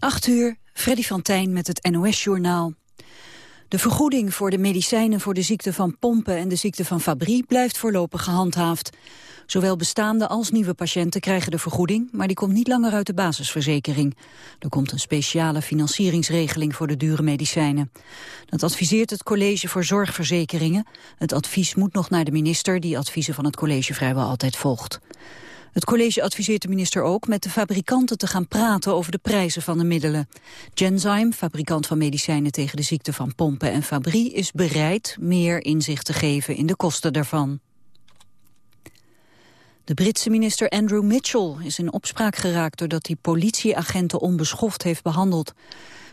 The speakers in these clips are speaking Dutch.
8 uur, Freddy van Tijn met het NOS-journaal. De vergoeding voor de medicijnen voor de ziekte van Pompen en de ziekte van Fabry blijft voorlopig gehandhaafd. Zowel bestaande als nieuwe patiënten krijgen de vergoeding, maar die komt niet langer uit de basisverzekering. Er komt een speciale financieringsregeling voor de dure medicijnen. Dat adviseert het College voor Zorgverzekeringen. Het advies moet nog naar de minister, die adviezen van het college vrijwel altijd volgt. Het college adviseert de minister ook met de fabrikanten te gaan praten over de prijzen van de middelen. Genzyme, fabrikant van medicijnen tegen de ziekte van pompen en fabrie, is bereid meer inzicht te geven in de kosten daarvan. De Britse minister Andrew Mitchell is in opspraak geraakt doordat hij politieagenten onbeschoft heeft behandeld.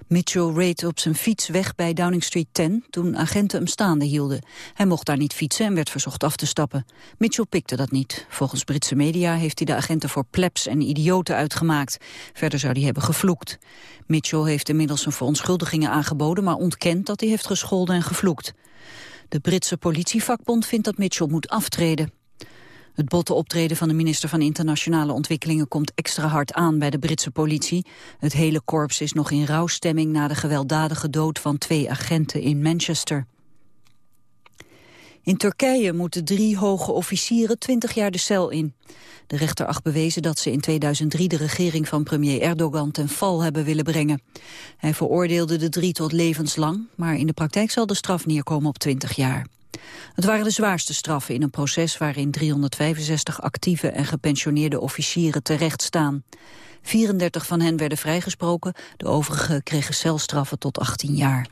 Mitchell reed op zijn fiets weg bij Downing Street 10 toen agenten hem staande hielden. Hij mocht daar niet fietsen en werd verzocht af te stappen. Mitchell pikte dat niet. Volgens Britse media heeft hij de agenten voor plebs en idioten uitgemaakt. Verder zou hij hebben gevloekt. Mitchell heeft inmiddels zijn verontschuldigingen aangeboden, maar ontkent dat hij heeft gescholden en gevloekt. De Britse politievakbond vindt dat Mitchell moet aftreden. Het botte optreden van de minister van Internationale Ontwikkelingen komt extra hard aan bij de Britse politie. Het hele korps is nog in rouwstemming na de gewelddadige dood van twee agenten in Manchester. In Turkije moeten drie hoge officieren 20 jaar de cel in. De rechter acht bewezen dat ze in 2003 de regering van premier Erdogan ten val hebben willen brengen. Hij veroordeelde de drie tot levenslang, maar in de praktijk zal de straf neerkomen op 20 jaar. Het waren de zwaarste straffen in een proces waarin 365 actieve en gepensioneerde officieren terecht staan. 34 van hen werden vrijgesproken, de overigen kregen celstraffen tot 18 jaar.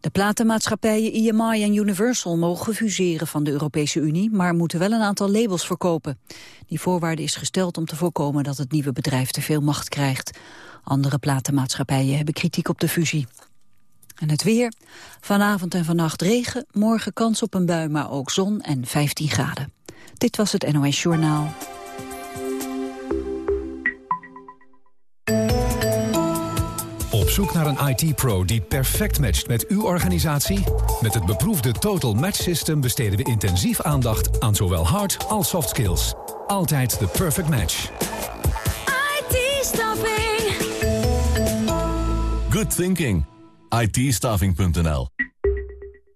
De platenmaatschappijen EMI en Universal mogen fuseren van de Europese Unie, maar moeten wel een aantal labels verkopen. Die voorwaarde is gesteld om te voorkomen dat het nieuwe bedrijf te veel macht krijgt. Andere platenmaatschappijen hebben kritiek op de fusie. En het weer. Vanavond en vannacht regen, morgen kans op een bui, maar ook zon en 15 graden. Dit was het NOS Journaal. Op zoek naar een IT-pro die perfect matcht met uw organisatie? Met het beproefde Total Match System besteden we intensief aandacht aan zowel hard als soft skills. Altijd de perfect match. IT-staffing. Good thinking itstaving.nl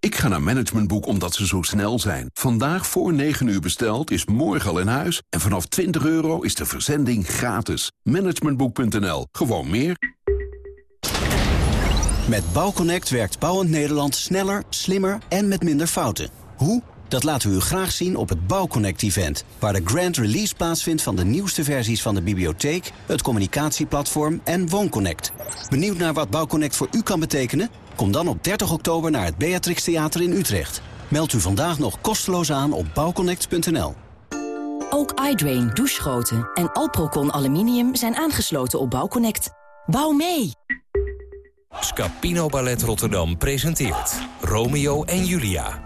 Ik ga naar Managementboek omdat ze zo snel zijn. Vandaag voor 9 uur besteld is morgen al in huis. En vanaf 20 euro is de verzending gratis. Managementboek.nl. Gewoon meer. Met Bouwconnect werkt Bouwend Nederland sneller, slimmer en met minder fouten. Hoe? Dat laten we u graag zien op het Bouwconnect-event... waar de grand release plaatsvindt van de nieuwste versies van de bibliotheek... het communicatieplatform en WoonConnect. Benieuwd naar wat Bouwconnect voor u kan betekenen? Kom dan op 30 oktober naar het Beatrix Theater in Utrecht. Meld u vandaag nog kosteloos aan op bouwconnect.nl. Ook iDrain, douchegoten en Alprocon Aluminium zijn aangesloten op Bouwconnect. Bouw mee! Scapino Ballet Rotterdam presenteert Romeo en Julia.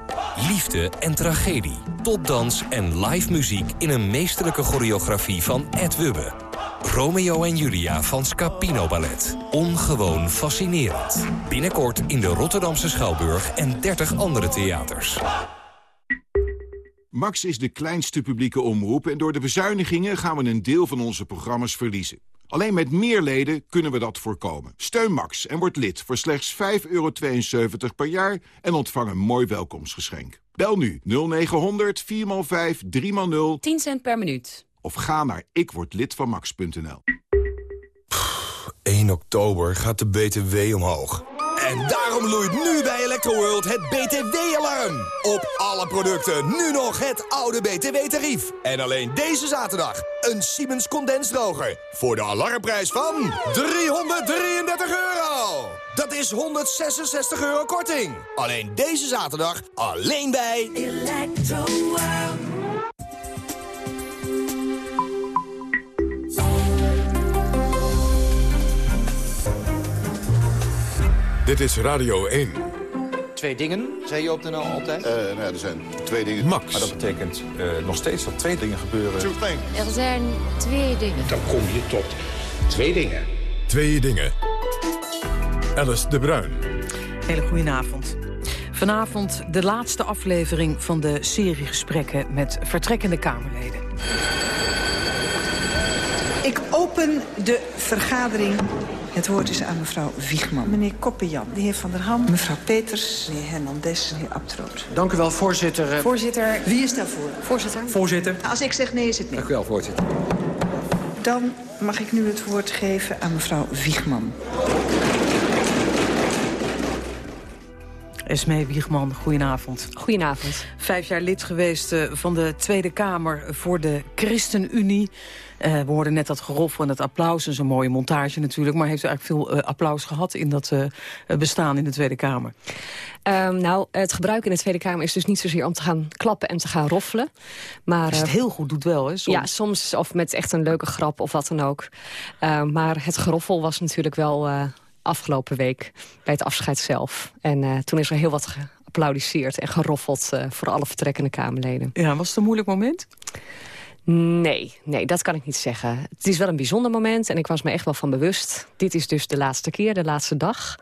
Liefde en tragedie, topdans en live muziek in een meesterlijke choreografie van Ed Wubbe. Romeo en Julia van Scapino Ballet. Ongewoon fascinerend. Binnenkort in de Rotterdamse Schouwburg en 30 andere theaters. Max is de kleinste publieke omroep en door de bezuinigingen gaan we een deel van onze programma's verliezen. Alleen met meer leden kunnen we dat voorkomen. Steun Max en word lid voor slechts 5,72 per jaar en ontvang een mooi welkomstgeschenk. Bel nu 0900 4x5 3x0 10 cent per minuut. of ga naar ikwordlidvanmax.nl. 1 oktober gaat de BTW omhoog. En daarom loeit nu bij Electroworld het BTW-alarm. Op alle producten nu nog het oude BTW-tarief. En alleen deze zaterdag een Siemens condensdroger. Voor de alarmprijs van 333 euro. Dat is 166 euro korting. Alleen deze zaterdag, alleen bij... Dit is Radio 1. Twee dingen, zei je op de NL altijd? nou ja, er zijn twee dingen. Max. Maar dat betekent eh, nog steeds dat twee dingen gebeuren. Er zijn twee dingen. Dan kom je tot twee dingen. Twee dingen. Alice de Bruin. Hele goedenavond. Vanavond de laatste aflevering van de serie gesprekken met vertrekkende Kamerleden. Ik open de vergadering. Het woord is aan mevrouw Wiegman. Meneer Koppenjan, de heer Van der Ham, mevrouw Peters, de heer Hernandez, de heer Abtroot. Dank u wel, voorzitter. Voorzitter, wie is daarvoor? Voorzitter. Voorzitter. Als ik zeg nee, is het nee. Dank u wel, voorzitter. Dan mag ik nu het woord geven aan mevrouw Wiegman. Esmee Wiegman, goedenavond. Goedenavond. Vijf jaar lid geweest uh, van de Tweede Kamer voor de ChristenUnie. Uh, we hoorden net dat geroffel en het applaus. Dat is een mooie montage natuurlijk. Maar heeft u eigenlijk veel uh, applaus gehad in dat bestaan in de Tweede Kamer? Um, nou, het gebruik in de Tweede Kamer is dus niet zozeer om te gaan klappen en te gaan roffelen. Maar, het heel goed doet wel, hè? Soms. Ja, soms. Of met echt een leuke grap of wat dan ook. Uh, maar het geroffel was natuurlijk wel afgelopen week bij het afscheid zelf. En uh, toen is er heel wat geapplaudisseerd en geroffeld uh, voor alle vertrekkende Kamerleden. Ja, was het een moeilijk moment? Nee, nee, dat kan ik niet zeggen. Het is wel een bijzonder moment en ik was me echt wel van bewust. Dit is dus de laatste keer, de laatste dag.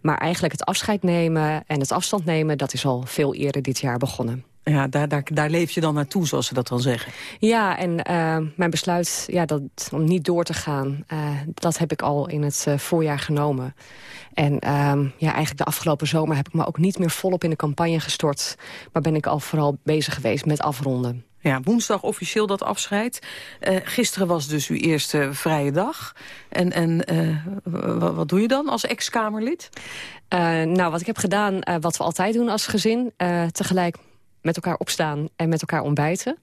Maar eigenlijk het afscheid nemen en het afstand nemen... dat is al veel eerder dit jaar begonnen. Ja, daar, daar, daar leef je dan naartoe, zoals ze dat dan zeggen. Ja, en uh, mijn besluit ja, dat, om niet door te gaan... Uh, dat heb ik al in het uh, voorjaar genomen. En ja, eigenlijk de afgelopen zomer heb ik me ook niet meer volop in de campagne gestort. Maar ben ik al vooral bezig geweest met afronden. Ja, woensdag officieel dat afscheid. Uh, gisteren was dus uw eerste vrije dag. En, en uh, wat doe je dan als ex-Kamerlid? Uh, nou, wat ik heb gedaan, wat we altijd doen als gezin... tegelijk met elkaar opstaan en met elkaar ontbijten.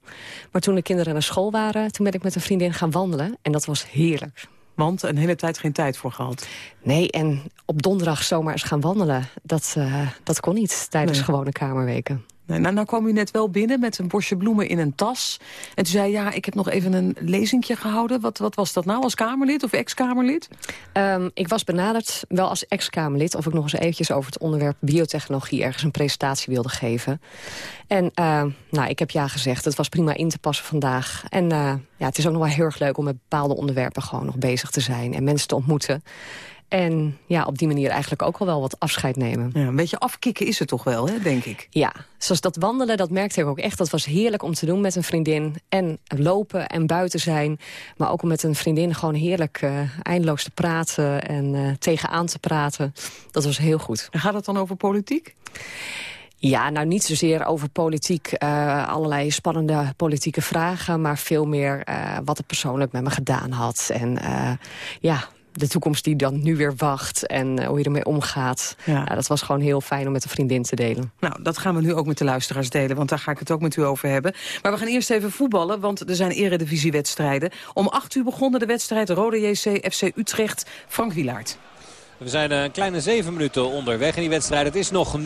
Maar toen de kinderen naar school waren, toen ben ik met een vriendin gaan wandelen. En dat was heerlijk. Want een hele tijd geen tijd voor gehad. Nee, en op donderdag zomaar eens gaan wandelen. Dat, dat kon niet tijdens nee. gewone kamerweken. Nee, nou, nou kwam u net wel binnen met een bosje bloemen in een tas. En toen zei ja, ik heb nog even een lezingje gehouden. Wat, wat was dat nou, als Kamerlid of ex-Kamerlid? Um, ik was benaderd, wel als ex-Kamerlid... of ik nog eens eventjes over het onderwerp biotechnologie... ergens een presentatie wilde geven. En uh, nou, ik heb ja gezegd. Het was prima in te passen vandaag. En uh, ja, het is ook nog wel heel erg leuk om met bepaalde onderwerpen... gewoon nog bezig te zijn en mensen te ontmoeten. En ja, op die manier eigenlijk ook al wel wat afscheid nemen. Ja, een beetje afkicken is het toch wel, hè, denk ik. Ja, zoals dat wandelen, dat merkte ik ook echt. Dat was heerlijk om te doen met een vriendin. En lopen en buiten zijn. Maar ook om met een vriendin gewoon heerlijk uh, eindeloos te praten... en uh, tegenaan te praten. Dat was heel goed. En gaat het dan over politiek? Ja, nou niet zozeer over politiek, uh, allerlei spannende politieke vragen... maar veel meer uh, wat het persoonlijk met me gedaan had. En uh, ja, de toekomst die dan nu weer wacht en uh, hoe je ermee omgaat. Ja. ja. dat was gewoon heel fijn om met een vriendin te delen. Nou, dat gaan we nu ook met de luisteraars delen, want daar ga ik het ook met u over hebben. Maar we gaan eerst even voetballen, want er zijn eredivisiewedstrijden. Om acht uur begonnen de wedstrijd Rode JC FC Utrecht. Frank Wilaert. We zijn een kleine zeven minuten onderweg in die wedstrijd. Het is nog 0-0.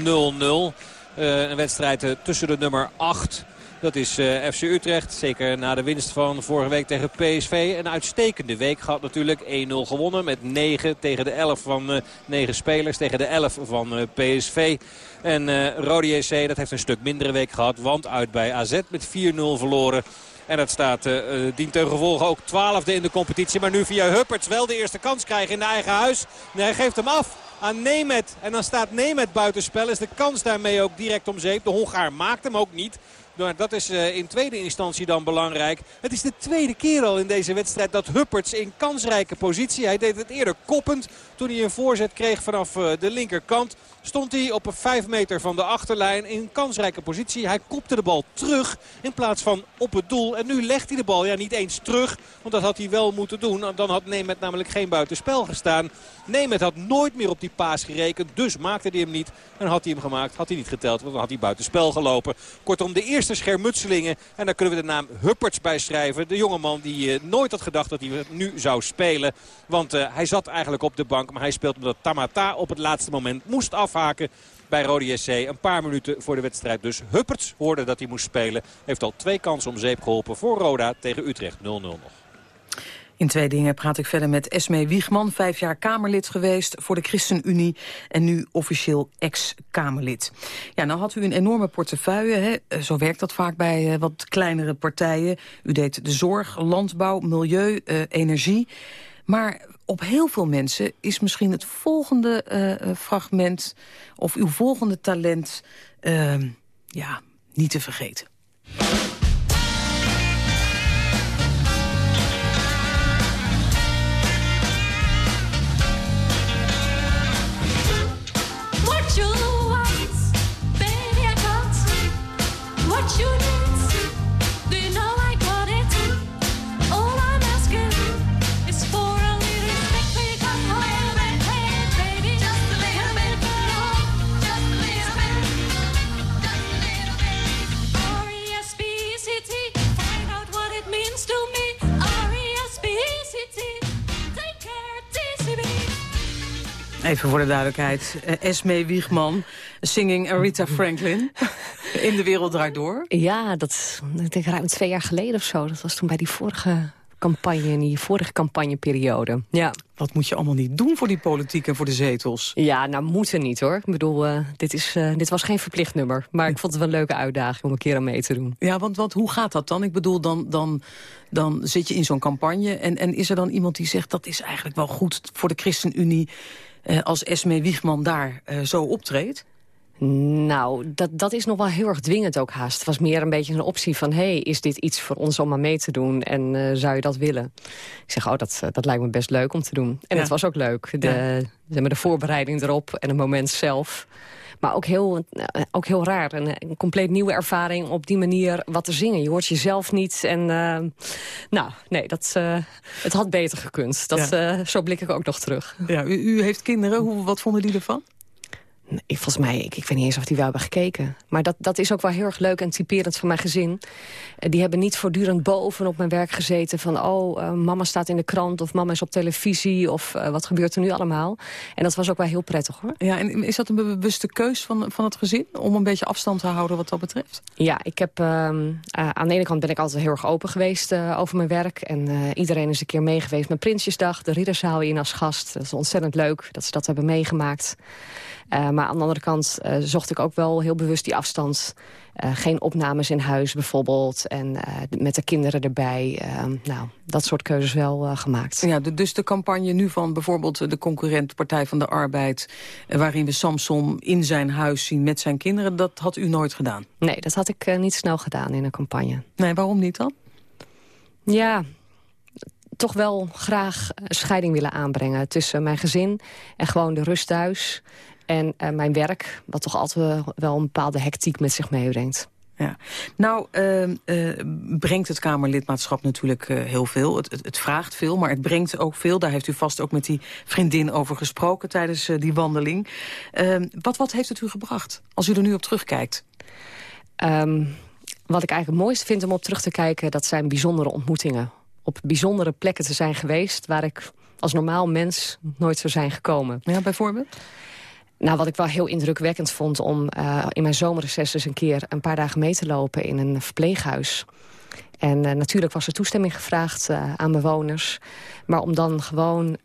Uh, een wedstrijd tussen de nummer 8 dat is uh, FC Utrecht. Zeker na de winst van vorige week tegen PSV. Een uitstekende week gehad natuurlijk. 1-0 gewonnen met 9 tegen de 11 van uh, 9 spelers. Tegen de 11 van uh, PSV. En Rode JC dat heeft een stuk mindere week gehad. Want uit bij AZ met 4-0 verloren. En dat staat uh, dient ten gevolge ook twaalfde in de competitie. Maar nu via Hupperts wel de eerste kans krijgen in de eigen huis. En hij geeft hem af aan Nemet. En dan staat Nemet buitenspel. Is de kans daarmee ook direct om zeep. De Hongaar maakt hem ook niet. Maar dat is uh, in tweede instantie dan belangrijk. Het is de tweede keer al in deze wedstrijd dat Hupperts in kansrijke positie. Hij deed het eerder koppend toen hij een voorzet kreeg vanaf uh, de linkerkant. Stond hij op een 5 meter van de achterlijn in kansrijke positie. Hij kopte de bal terug in plaats van op het doel. En nu legt hij de bal ja, niet eens terug. Want dat had hij wel moeten doen. Dan had Nemet namelijk geen buitenspel gestaan. Nemet had nooit meer op die paas gerekend. Dus maakte hij hem niet. En had hij hem gemaakt, had hij niet geteld. Want dan had hij buitenspel gelopen. Kortom, de eerste schermutselingen. En daar kunnen we de naam Hupperts bij schrijven. De jongeman die uh, nooit had gedacht dat hij nu zou spelen. Want uh, hij zat eigenlijk op de bank. Maar hij speelt omdat Tamata op het laatste moment moest afhaken bij Rode SC. Een paar minuten voor de wedstrijd. Dus Hupperts hoorde dat hij moest spelen. Heeft al twee kansen om zeep geholpen voor Roda tegen Utrecht 0-0 nog. In twee dingen praat ik verder met Esme Wiegman, vijf jaar Kamerlid geweest voor de ChristenUnie en nu officieel ex-Kamerlid. Ja, nou had u een enorme portefeuille, hè? zo werkt dat vaak bij uh, wat kleinere partijen. U deed de zorg, landbouw, milieu, uh, energie. Maar op heel veel mensen is misschien het volgende uh, fragment... of uw volgende talent uh, ja, niet te vergeten. Even voor de duidelijkheid. Uh, Esme Wiegman, singing Aretha Franklin. in de wereld draait door. Ja, dat ik denk ruim twee jaar geleden of zo. Dat was toen bij die vorige campagne, in die vorige campagneperiode. Ja. Wat moet je allemaal niet doen voor die politiek en voor de zetels? Ja, nou moeten niet hoor. Ik bedoel, uh, dit, is, uh, dit was geen verplicht nummer. Maar ik vond het wel een leuke uitdaging om een keer aan mee te doen. Ja, want, want hoe gaat dat dan? Ik bedoel, dan, dan, dan zit je in zo'n campagne... En, en is er dan iemand die zegt dat is eigenlijk wel goed voor de ChristenUnie... Uh, als Esme Wiegman daar zo optreedt? Nou, dat, dat is nog wel heel erg dwingend ook haast. Het was meer een beetje een optie van... hey, is dit iets voor ons om aan mee te doen en uh, zou je dat willen? Ik zeg, oh, dat, dat lijkt me best leuk om te doen. En ja. het was ook leuk. De, ja. zeg maar, de voorbereiding erop en het moment zelf. Maar ook heel, uh, ook heel raar. Een, een, compleet nieuwe ervaring op die manier wat te zingen. Je hoort jezelf niet. En nou, nee, dat, het had beter gekund. Dat, ja. zo blik ik ook nog terug. Ja, u, u heeft kinderen. Hoe, wat vonden die ervan? Ik, volgens mij, ik, ik weet niet eens of die wel hebben gekeken. Maar dat, dat is ook wel heel erg leuk en typerend van mijn gezin. Uh, die hebben niet voortdurend boven op mijn werk gezeten... van oh, uh, mama staat in de krant of mama is op televisie... of uh, wat gebeurt er nu allemaal. En dat was ook wel heel prettig, hoor. Ja, en is dat een bewuste keus van, van het gezin... om een beetje afstand te houden wat dat betreft? Ja, ik heb, ehm, aan de ene kant ben ik altijd heel erg open geweest over mijn werk. En iedereen is een keer mee geweest met Prinsjesdag. De Ridderzaal in als gast. Dat is ontzettend leuk dat ze dat hebben meegemaakt. Uh, maar aan de andere kant uh, zocht ik ook wel heel bewust die afstand. Uh, geen opnames in huis bijvoorbeeld. En met de kinderen erbij. nou, dat soort keuzes wel gemaakt. Ja, de, dus de campagne nu van bijvoorbeeld de concurrent Partij van de Arbeid... waarin we Samson in zijn huis zien met zijn kinderen... dat had u nooit gedaan? Nee, dat had ik niet snel gedaan in een campagne. Nee, waarom niet dan? Ja, toch wel graag scheiding willen aanbrengen tussen mijn gezin en gewoon de rust thuis. En uh, mijn werk, wat toch altijd wel een bepaalde hectiek met zich meebrengt. Ja. Nou, uh, uh, brengt het Kamerlidmaatschap natuurlijk uh, heel veel. Het, het, het, vraagt veel, maar het brengt ook veel. Daar heeft u vast ook met die vriendin over gesproken tijdens die wandeling. Ehm, wat, wat heeft het u gebracht, als u er nu op terugkijkt? Um, wat ik eigenlijk het mooiste vind om op terug te kijken... dat zijn bijzondere ontmoetingen. Op bijzondere plekken te zijn geweest... waar ik als normaal mens nooit zou zijn gekomen. Ja, bijvoorbeeld? Nou, wat ik wel heel indrukwekkend vond om uh, in mijn zomerreces eens een keer een paar dagen mee te lopen in een verpleeghuis. En uh, natuurlijk was er toestemming gevraagd uh, aan bewoners. Maar om dan gewoon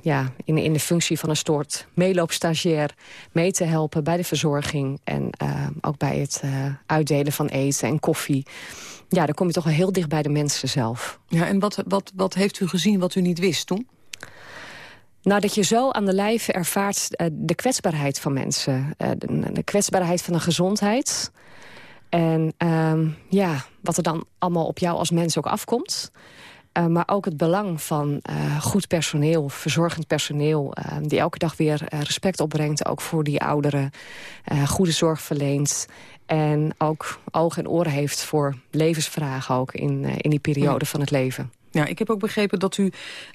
ja, in, in de functie van een soort meeloopstagiair... mee te helpen bij de verzorging en ook bij het uitdelen van eten en koffie... Ja, dan kom je toch wel heel dicht bij de mensen zelf. Ja, en wat, wat, wat heeft u gezien wat u niet wist toen? Nou, dat je zo aan de lijve ervaart uh, de kwetsbaarheid van mensen. Uh, de, de, kwetsbaarheid van de gezondheid. En uh, ja, wat er dan allemaal op jou als mens ook afkomt. Uh, maar ook het belang van goed personeel, verzorgend personeel... die elke dag weer respect opbrengt, ook voor die ouderen. goede zorg verleent. En ook ogen en oren heeft voor levensvragen ook in, in die periode van het leven. Ja, ik heb ook begrepen dat u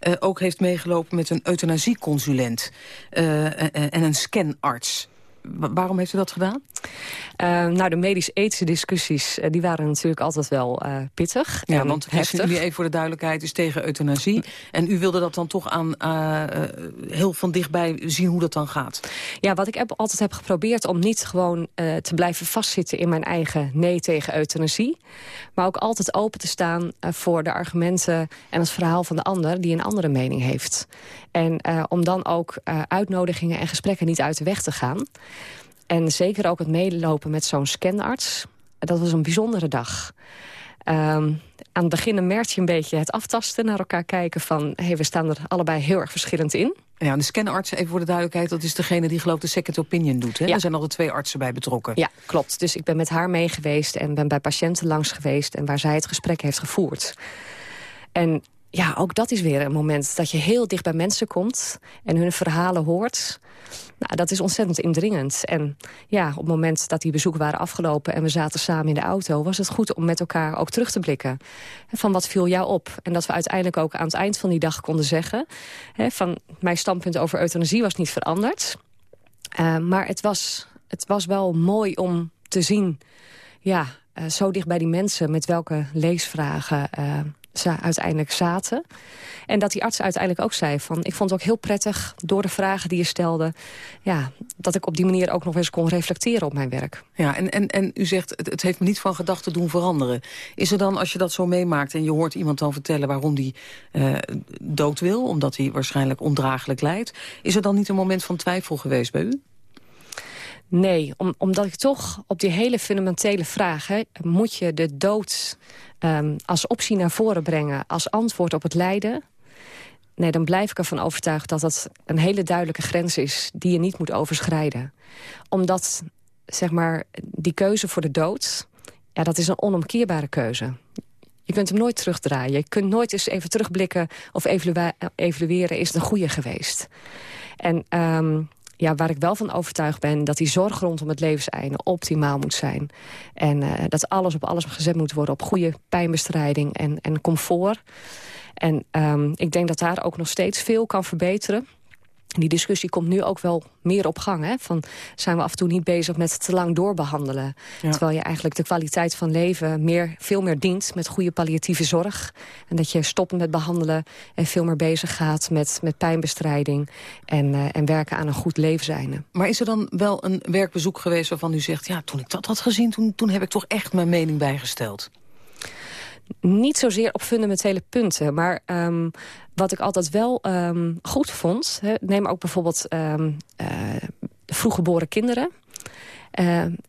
uh, ook heeft meegelopen met een euthanasieconsulent uh, en een scanarts. Waarom heeft u dat gedaan? Uh, nou, de medisch-ethische discussies uh, die waren natuurlijk altijd wel uh, pittig. Ja, want nu even voor de duidelijkheid is tegen euthanasie. En u wilde dat dan toch aan heel van dichtbij zien hoe dat dan gaat? Ja, wat ik heb, altijd heb geprobeerd om niet gewoon te blijven vastzitten in mijn eigen nee tegen euthanasie. Maar ook altijd open te staan voor de argumenten en het verhaal van de ander die een andere mening heeft. En om dan ook uitnodigingen en gesprekken niet uit de weg te gaan. En zeker ook het meelopen met zo'n scanarts. Dat was een bijzondere dag. Um, aan het begin merkte je een beetje het aftasten naar elkaar kijken van... hey, we staan er allebei heel erg verschillend in. Ja, de scanarts, even voor de duidelijkheid... dat is degene die geloof de second opinion doet. Hè? Ja. Er zijn al twee artsen bij betrokken. Ja, klopt. Dus ik ben met haar mee geweest en ben bij patiënten langs geweest... en waar zij het gesprek heeft gevoerd. En ja, ook dat is weer een moment dat je heel dicht bij mensen komt... en hun verhalen hoort. Nou, dat is ontzettend indringend. En ja, op het moment dat die bezoeken waren afgelopen... en we zaten samen in de auto... was het goed om met elkaar ook terug te blikken. Van wat viel jou op? En dat we uiteindelijk ook aan het eind van die dag konden zeggen... Hè, van mijn standpunt over euthanasie was niet veranderd. Uh, maar het was, het was wel mooi om te zien... ja, uh, zo dicht bij die mensen met welke leesvragen... Uh, ze uiteindelijk zaten. En dat die arts uiteindelijk ook zei van... ik vond het ook heel prettig door de vragen die je stelde... Ja, dat ik op die manier ook nog eens kon reflecteren op mijn werk. Ja, en, en, en u zegt, het, het heeft me niet van gedachten doen veranderen. Is er dan, als je dat zo meemaakt en je hoort iemand dan vertellen... waarom die uh, dood wil, omdat hij waarschijnlijk ondraaglijk lijdt... is er dan niet een moment van twijfel geweest bij u? Nee, om, omdat ik toch op die hele fundamentele vraag... Moet je de dood um, als optie naar voren brengen... als antwoord op het lijden... Nee, dan blijf ik ervan overtuigd dat dat een hele duidelijke grens is... die je niet moet overschrijden. Omdat, zeg maar, die keuze voor de dood... ja, dat is een onomkeerbare keuze. Je kunt hem nooit terugdraaien. Je kunt nooit eens even terugblikken of evalueren... is het een goede geweest. En um, ja, waar ik wel van overtuigd ben... dat die zorg rondom het levenseinde optimaal moet zijn. En uh, dat alles op alles gezet moet worden op goede pijnbestrijding en, en comfort. En um, ik denk dat daar ook nog steeds veel kan verbeteren. Die discussie komt nu ook wel meer op gang. Hè? Van, zijn we af en toe niet bezig met te lang doorbehandelen? Terwijl je eigenlijk de kwaliteit van leven meer, veel meer dient met goede palliatieve zorg. En dat je stopt met behandelen en veel meer bezig gaat met, met pijnbestrijding. En, uh, en werken aan een goed levenseinde. Maar is er dan wel een werkbezoek geweest waarvan u zegt... ja, toen ik dat had gezien, toen, toen heb ik toch echt mijn mening bijgesteld? Niet zozeer op fundamentele punten, maar um, wat ik altijd wel um, goed vond... He, neem ook bijvoorbeeld um, uh, vroeggeboren kinderen.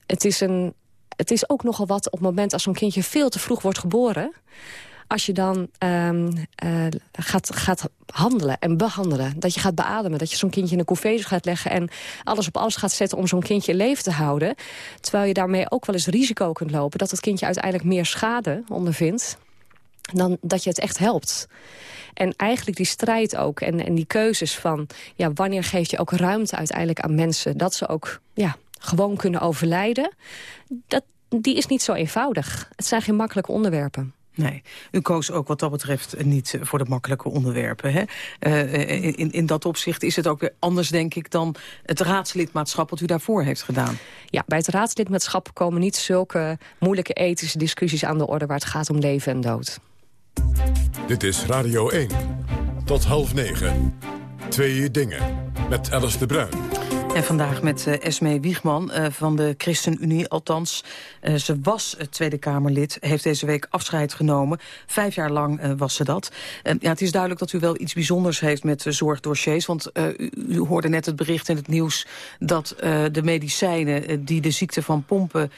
Het, is een, het is ook nogal wat op het moment als zo'n kindje veel te vroeg wordt geboren als je dan um, uh, gaat, gaat handelen en behandelen. Dat je gaat beademen, dat je zo'n kindje in een couveuse gaat leggen... en alles op alles gaat zetten om zo'n kindje in leven te houden. Terwijl je daarmee ook wel eens risico kunt lopen... dat het kindje uiteindelijk meer schade ondervindt dan dat je het echt helpt. En eigenlijk die strijd ook en, en die keuzes van... Ja, wanneer geef je ook ruimte uiteindelijk aan mensen... dat ze ook ja, gewoon kunnen overlijden... Dat, die is niet zo eenvoudig. Het zijn geen makkelijke onderwerpen. Nee, u koos ook wat dat betreft niet voor de makkelijke onderwerpen. Hè? Uh, in, in dat opzicht is het ook weer anders, denk ik... dan het raadslidmaatschap wat u daarvoor heeft gedaan. Ja, bij het raadslidmaatschap komen niet zulke moeilijke ethische discussies aan de orde... waar het gaat om leven en dood. Dit is Radio 1. Tot half negen. Twee dingen. Met Alice de Bruin. En vandaag met uh, Esme Wiegman uh, van de ChristenUnie. Althans, uh, ze was Tweede Kamerlid, heeft deze week afscheid genomen. Vijf jaar lang was ze dat. ja, het is duidelijk dat u wel iets bijzonders heeft met zorgdossiers. Want u, hoorde net het bericht in het nieuws... dat de medicijnen die de ziekte van pompen...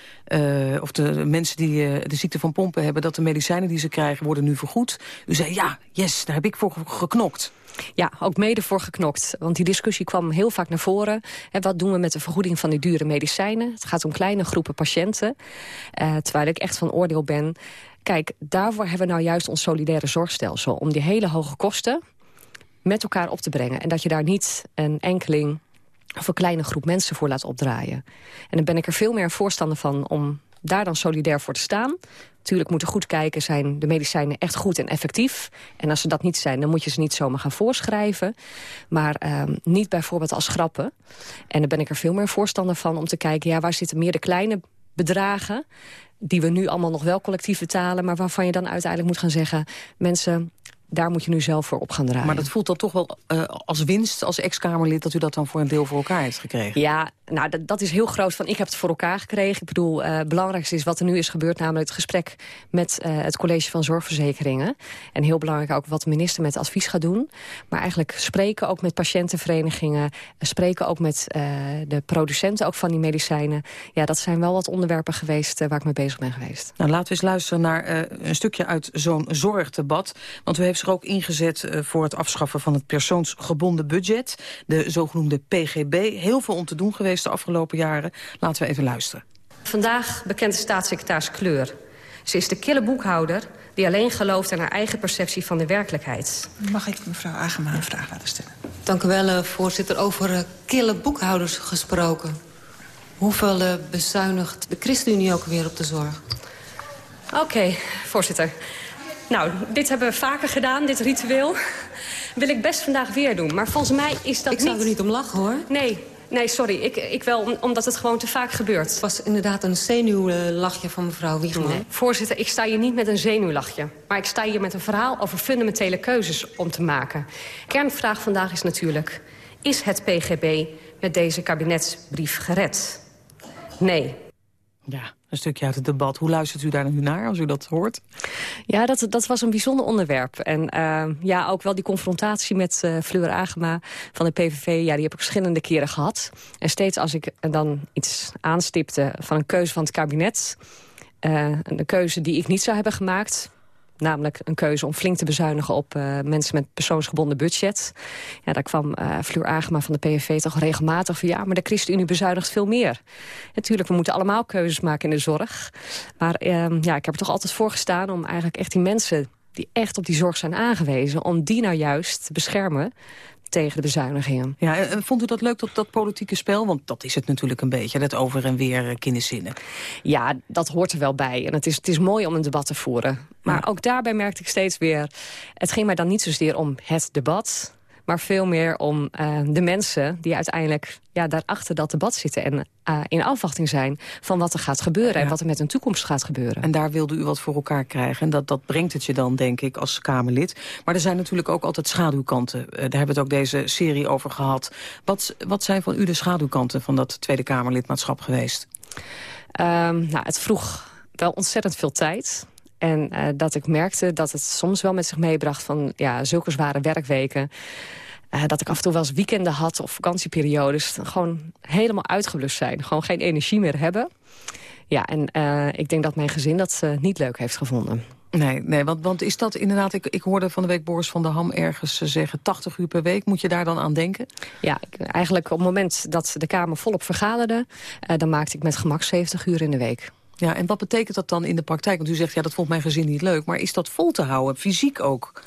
of de mensen die de ziekte van pompen hebben... dat de medicijnen die ze krijgen worden nu vergoed. U zei, ja, yes, daar heb ik voor geknokt. Ja, ook mede voor geknokt. Want die discussie kwam heel vaak naar voren. En wat doen we met de vergoeding van die dure medicijnen? Het gaat om kleine groepen patiënten. Uh, terwijl ik echt van oordeel ben... Kijk, daarvoor hebben we nou juist ons solidaire zorgstelsel. Om die hele hoge kosten met elkaar op te brengen. En dat je daar niet een enkeling of een kleine groep mensen voor laat opdraaien. En dan ben ik er veel meer voorstander van om daar dan solidair voor te staan. Natuurlijk moeten goed kijken, zijn de medicijnen echt goed en effectief? En als ze dat niet zijn, dan moet je ze niet zomaar gaan voorschrijven. Maar ehm, niet bijvoorbeeld als grappen. En dan ben ik er veel meer voorstander van om te kijken... ja, waar zitten meer de kleine bedragen die we nu allemaal nog wel collectief betalen... maar waarvan je dan uiteindelijk moet gaan zeggen... mensen, daar moet je nu zelf voor op gaan draaien. Maar dat voelt dan toch wel uh, als winst als ex-Kamerlid... dat u dat dan voor een deel voor elkaar heeft gekregen? Ja, nou, dat, dat is heel groot van ik heb het voor elkaar gekregen. Ik bedoel, uh, het belangrijkste is wat er nu is gebeurd... namelijk het gesprek met uh, het College van Zorgverzekeringen. En heel belangrijk ook wat de minister met advies gaat doen. Maar eigenlijk spreken ook met patiëntenverenigingen... spreken ook met de producenten ook van die medicijnen. Ja, dat zijn wel wat onderwerpen geweest waar ik mee bezig ben geweest. Nou, laten we eens luisteren naar een stukje uit zo'n zorgdebat. Want u heeft zich ook ingezet uh, voor het afschaffen van het persoonsgebonden budget. De zogenoemde PGB. Heel veel om te doen geweest de afgelopen jaren. Laten we even luisteren. Vandaag bekent de staatssecretaris Kleur. Ze is de kille boekhouder die alleen gelooft aan haar eigen perceptie van de werkelijkheid. Mag ik mevrouw Agema een vraag laten stellen? Dank u wel, uh, voorzitter. Over uh, kille boekhouders gesproken. Hoeveel bezuinigt de ChristenUnie ook weer op de zorg? Oké, okay, voorzitter. Nou, dit hebben we vaker gedaan, dit ritueel. Wil ik best vandaag weer doen. Maar volgens mij is dat ik niet... Ik zou er niet om lachen, hoor. Nee, Nee, sorry. Ik, ik wel, omdat het gewoon te vaak gebeurt. Het was inderdaad een zenuwlachje van mevrouw Wiegman. Nee. Voorzitter, ik sta hier niet met een zenuwlachje. Maar ik sta hier met een verhaal over fundamentele keuzes om te maken. Kernvraag vandaag is natuurlijk... is het PGB met deze kabinetsbrief gered? Nee. Ja, een stukje uit het debat. Hoe luistert u daar nu naar als u dat hoort? Ja, dat, dat was een bijzonder onderwerp. En uh, ja, ook wel die confrontatie met uh, Fleur Agema van de PVV... ja, die heb ik verschillende keren gehad. En steeds als ik dan iets aanstipte van een keuze van het kabinet... Uh, een keuze die ik niet zou hebben gemaakt namelijk een keuze om flink te bezuinigen op uh, mensen met persoonsgebonden budget. Ja, daar kwam uh, Fleur Agema van de PVV toch regelmatig van... ja, maar de ChristenUnie bezuinigt veel meer. Natuurlijk, we moeten allemaal keuzes maken in de zorg. Maar uh, ja, ik heb er toch altijd voor gestaan om eigenlijk echt die mensen die echt op die zorg zijn aangewezen... om die nou juist te beschermen tegen de bezuinigingen. Ja, en vond u dat leuk, dat, dat politieke spel? Want dat is het natuurlijk een beetje, dat over en weer uh, kinderzinnen. Ja, dat hoort er wel bij. En het is, het is mooi om een debat te voeren. Maar ja. ook daarbij merkte ik steeds weer... het ging mij dan niet zozeer om het debat maar veel meer om uh, de mensen die uiteindelijk ja, daarachter dat debat zitten... en uh, in afwachting zijn van wat er gaat gebeuren... Ja. en wat er met hun toekomst gaat gebeuren. En daar wilde u wat voor elkaar krijgen. En dat, dat brengt het je dan, denk ik, als Kamerlid. Maar er zijn natuurlijk ook altijd schaduwkanten. Uh, daar hebben we het ook deze serie over gehad. Wat, wat zijn van u de schaduwkanten van dat Tweede Kamerlidmaatschap geweest? Um, nou, het vroeg wel ontzettend veel tijd... En uh, dat ik merkte dat het soms wel met zich meebracht van ja, zulke zware werkweken. Uh, dat ik af en toe wel eens weekenden had of vakantieperiodes. Gewoon helemaal uitgeblust zijn. Gewoon geen energie meer hebben. Ja, en uh, ik denk dat mijn gezin dat niet leuk heeft gevonden. Nee, nee want, want is dat inderdaad... Ik, ik hoorde van de week Boris van der Ham ergens zeggen... 80 uur per week, moet je daar dan aan denken? Ja, ik, eigenlijk op het moment dat de Kamer volop vergaderde... dan maakte ik met gemak 70 uur in de week. Ja, en wat betekent dat dan in de praktijk? Want u zegt, ja, dat vond mijn gezin niet leuk. Maar is dat vol te houden, fysiek ook?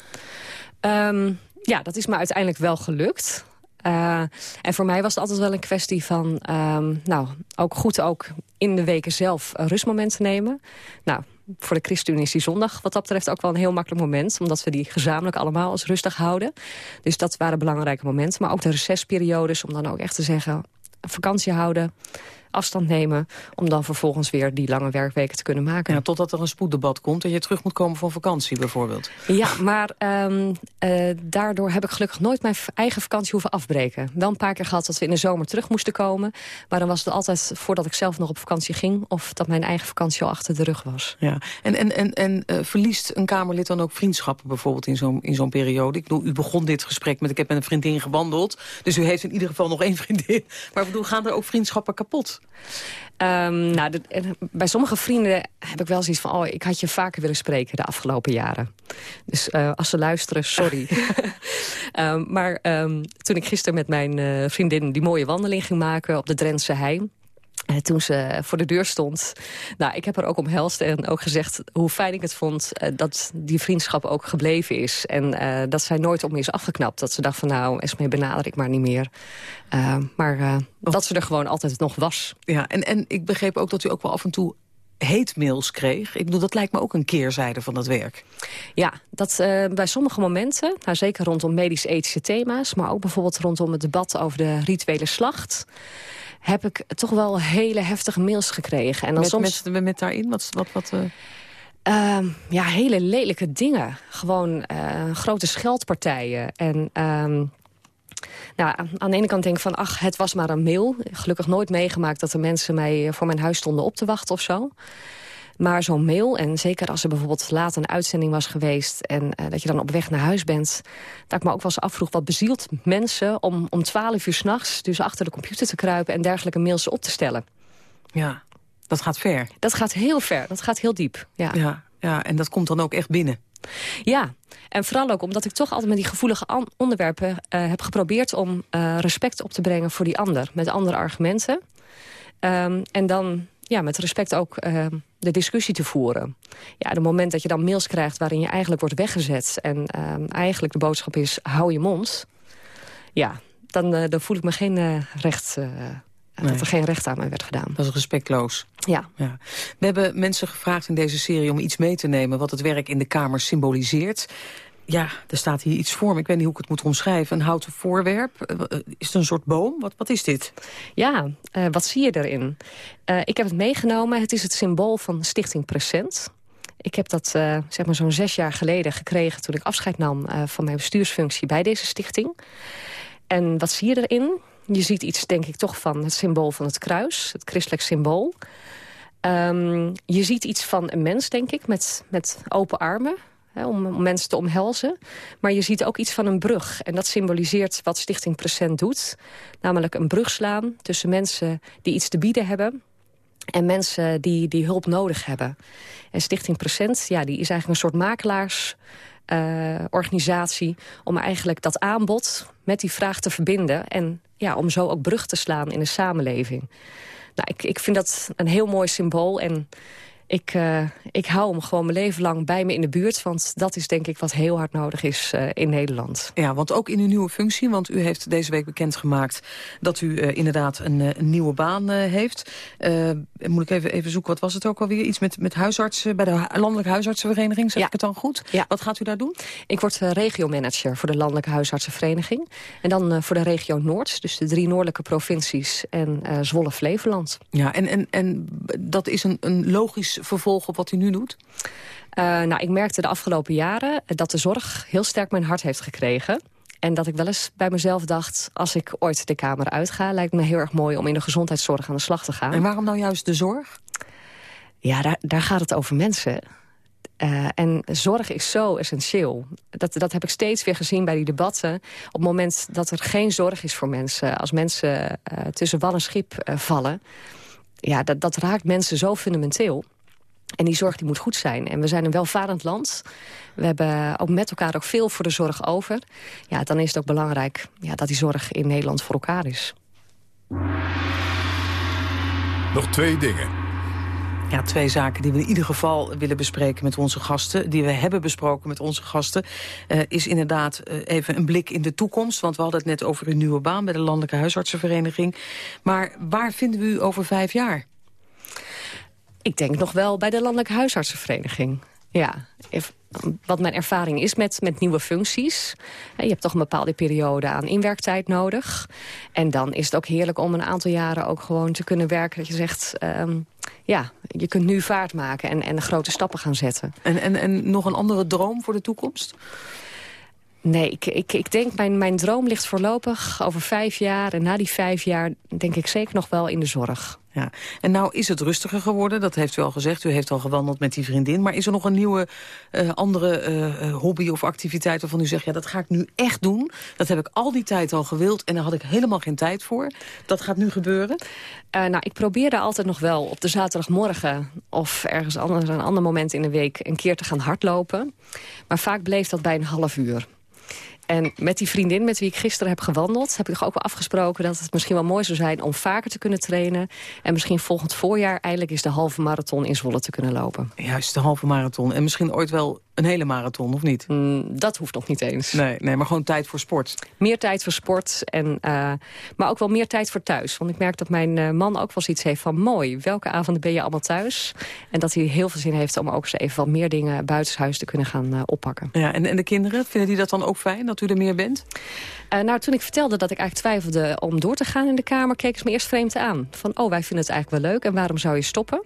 Um, ja, dat is me uiteindelijk wel gelukt. Uh, en voor mij was het altijd wel een kwestie van... Um, nou, ook goed ook in de weken zelf een rustmoment te nemen. Nou, voor de ChristenUnie is die zondag wat dat betreft ook wel een heel makkelijk moment. Omdat we die gezamenlijk allemaal als rustig houden. Dus dat waren belangrijke momenten. Maar ook de recessperiodes om dan ook echt te zeggen... vakantie houden afstand nemen... om dan vervolgens weer die lange werkweken te kunnen maken. Ja, totdat er een spoeddebat komt en je terug moet komen van vakantie bijvoorbeeld. Ja, maar um, uh, daardoor heb ik gelukkig nooit mijn eigen vakantie hoeven afbreken. Wel een paar keer gehad dat we in de zomer terug moesten komen. Maar dan was het altijd voordat ik zelf nog op vakantie ging... of dat mijn eigen vakantie al achter de rug was. Ja. En, en, en, en uh, verliest een Kamerlid dan ook vriendschappen bijvoorbeeld in zo'n zo'n periode? Ik bedoel, u begon dit gesprek met ik heb met een vriendin gewandeld. Dus u heeft in ieder geval nog één vriendin. Maar ik bedoel, gaan er ook vriendschappen kapot? Um, nou, de, bij sommige vrienden heb ik wel zoiets van... oh, ik had je vaker willen spreken de afgelopen jaren. Dus uh, als ze luisteren, sorry. um, maar um, toen ik gisteren met mijn uh, vriendin die mooie wandeling ging maken... op de Drentse Hei toen ze voor de deur stond. Nou, ik heb haar ook omhelst en ook gezegd hoe fijn ik het vond... Uh, dat die vriendschap ook gebleven is. En uh, dat zij nooit op me is afgeknapt. Dat ze dacht van nou, Esme benader ik maar niet meer. Uh, maar dat ze er gewoon altijd nog was. Ja, en, en ik begreep ook dat u ook wel af en toe heetmails kreeg. Ik bedoel, dat lijkt me ook een keerzijde van dat werk. Ja, dat uh, bij sommige momenten, nou zeker rondom medisch-ethische thema's... maar ook bijvoorbeeld rondom het debat over de rituele slacht heb ik toch wel hele heftige mails gekregen. En dan met, soms... met, met daarin? Wat, wat, wat, uh... uh, ja, hele lelijke dingen. Gewoon uh, grote scheldpartijen. En ehm, nou, aan de ene kant denk ik van, ach, het was maar een mail. Gelukkig nooit meegemaakt dat de mensen mij voor mijn huis stonden op te wachten of zo. Maar zo'n mail, en zeker als er bijvoorbeeld laat een uitzending was geweest... en uh, dat je dan op weg naar huis bent... dat ik me ook wel eens afvroeg, wat bezielt mensen... om om twaalf uur s'nachts dus achter de computer te kruipen... en dergelijke mails op te stellen. Ja, dat gaat ver. Dat gaat heel ver, dat gaat heel diep, ja. Ja, ja en dat komt dan ook echt binnen. Ja, en vooral ook omdat ik toch altijd met die gevoelige onderwerpen... Uh, heb geprobeerd om uh, respect op te brengen voor die ander. Met andere argumenten. Um, en dan ja, met respect ook uh, de discussie te voeren. Ja, het moment dat je dan mails krijgt waarin je eigenlijk wordt weggezet... en uh, eigenlijk de boodschap is, hou je mond... ja, dan, uh, dan voel ik me geen recht... Nee. Dat er geen recht aan mij werd gedaan. Dat is respectloos. Ja. ja. We hebben mensen gevraagd in deze serie om iets mee te nemen... wat het werk in de Kamer symboliseert. Ja, er staat hier iets voor me. Ik weet niet hoe ik het moet omschrijven. Een houten voorwerp. Eh, is het een soort boom? Wat, wat is dit? Ja, uh, wat zie je erin? Ik heb het meegenomen. Het is het symbool van Stichting Present. Ik heb dat zeg maar zo'n zes jaar geleden gekregen... toen ik afscheid nam van mijn bestuursfunctie bij deze stichting. En wat zie je erin? Je ziet iets, denk ik, toch van het symbool van het kruis. Het christelijk symbool. Um, je ziet iets van een mens, denk ik, met, met open armen om, mensen te omhelzen. Maar je ziet ook iets van een brug. En dat symboliseert wat Stichting Present doet. Namelijk een brug slaan tussen mensen die iets te bieden hebben... en mensen die, die hulp nodig hebben. En Stichting Present ja, die is eigenlijk een soort makelaarsorganisatie... Uh, om eigenlijk dat aanbod met die vraag te verbinden... en ja, om zo ook brug te slaan in de samenleving. Nou, ik, ik vind dat een heel mooi symbool en ik, uh, ik hou hem gewoon mijn leven lang bij me in de buurt. Want dat is denk ik wat heel hard nodig is uh, in Nederland. Ja, want ook in uw nieuwe functie. Want u heeft deze week bekendgemaakt dat u uh, inderdaad een, een, nieuwe baan heeft. moet ik even, even zoeken, wat was het ook alweer? Iets met, met huisartsen, bij de Landelijke Huisartsenvereniging, zeg ja. ik het dan goed? Ja. Wat gaat u daar doen? Ik word regiomanager voor de Landelijke Huisartsenvereniging. En dan voor de regio Noord, dus de drie noordelijke provincies en Zwolle-Flevoland. Ja, en, en, en dat is een, een logisch vervolg op wat u nu doet? Uh, nou, ik merkte de afgelopen jaren dat de zorg heel sterk mijn hart heeft gekregen. En dat ik wel eens bij mezelf dacht... als ik ooit de kamer uitga... lijkt me heel erg mooi om in de gezondheidszorg aan de slag te gaan. En waarom nou juist de zorg? Ja, daar, daar gaat het over mensen. Uh, en zorg is zo essentieel. Dat, dat heb ik steeds weer gezien bij die debatten. Op het moment dat er geen zorg is voor mensen... als mensen uh, tussen wal en schip vallen... ja, dat, dat raakt mensen zo fundamenteel... En die zorg die moet goed zijn. En we zijn een welvarend land. We hebben ook met elkaar ook veel voor de zorg over. Ja, dan is het ook belangrijk ja, dat die zorg in Nederland voor elkaar is. Nog twee dingen. Ja, twee zaken die we in ieder geval willen bespreken met onze gasten. Die we hebben besproken met onze gasten. Uh, is inderdaad uh, even een blik in de toekomst. Want we hadden het net over een nieuwe baan bij de Landelijke Huisartsenvereniging. Maar waar vinden we u over vijf jaar? Ik denk nog wel bij de Landelijke Huisartsenvereniging. Ja, wat mijn ervaring is met, met nieuwe functies. Je hebt toch een bepaalde periode aan inwerktijd nodig. En dan is het ook heerlijk om een aantal jaren ook gewoon te kunnen werken. Dat je zegt, um, ja, je kunt nu vaart maken en, en grote stappen gaan zetten. En, en, en nog een andere droom voor de toekomst? Nee, ik, ik, ik denk mijn, mijn droom ligt voorlopig over vijf jaar. En na die vijf jaar denk ik zeker nog wel in de zorg. En nou is het rustiger geworden, dat heeft u al gezegd. U heeft al gewandeld met die vriendin. Maar is er nog een nieuwe, uh, andere uh, hobby of activiteit waarvan u zegt... ja, dat ga ik nu echt doen. Dat heb ik al die tijd al gewild en daar had ik helemaal geen tijd voor. Dat gaat nu gebeuren? Nou, ik probeerde altijd nog wel op de zaterdagmorgen... of ergens anders, een ander moment in de week... een keer te gaan hardlopen. Maar vaak bleef dat bij een half uur. En met die vriendin met wie ik gisteren heb gewandeld... heb ik ook wel afgesproken dat het misschien wel mooi zou zijn... om vaker te kunnen trainen. En misschien volgend voorjaar eindelijk is de halve marathon in Zwolle te kunnen lopen. Juist, de halve marathon. En misschien ooit wel een hele marathon, of niet? Mm, dat hoeft nog niet eens. Nee, nee, maar gewoon tijd voor sport. Meer tijd voor sport, en, uh, maar ook wel meer tijd voor thuis. Want ik merk dat mijn uh, man ook wel iets heeft van... mooi, welke avonden ben je allemaal thuis? En dat hij heel veel zin heeft om ook eens even wat meer dingen buitenshuis te kunnen gaan uh, oppakken. Ja, en, en de kinderen, vinden die dat dan ook fijn, dat u er meer bent? nou, toen ik vertelde dat ik eigenlijk twijfelde om door te gaan in de Kamer... keek ze me eerst vreemd aan. Van, oh, wij vinden het eigenlijk wel leuk en waarom zou je stoppen?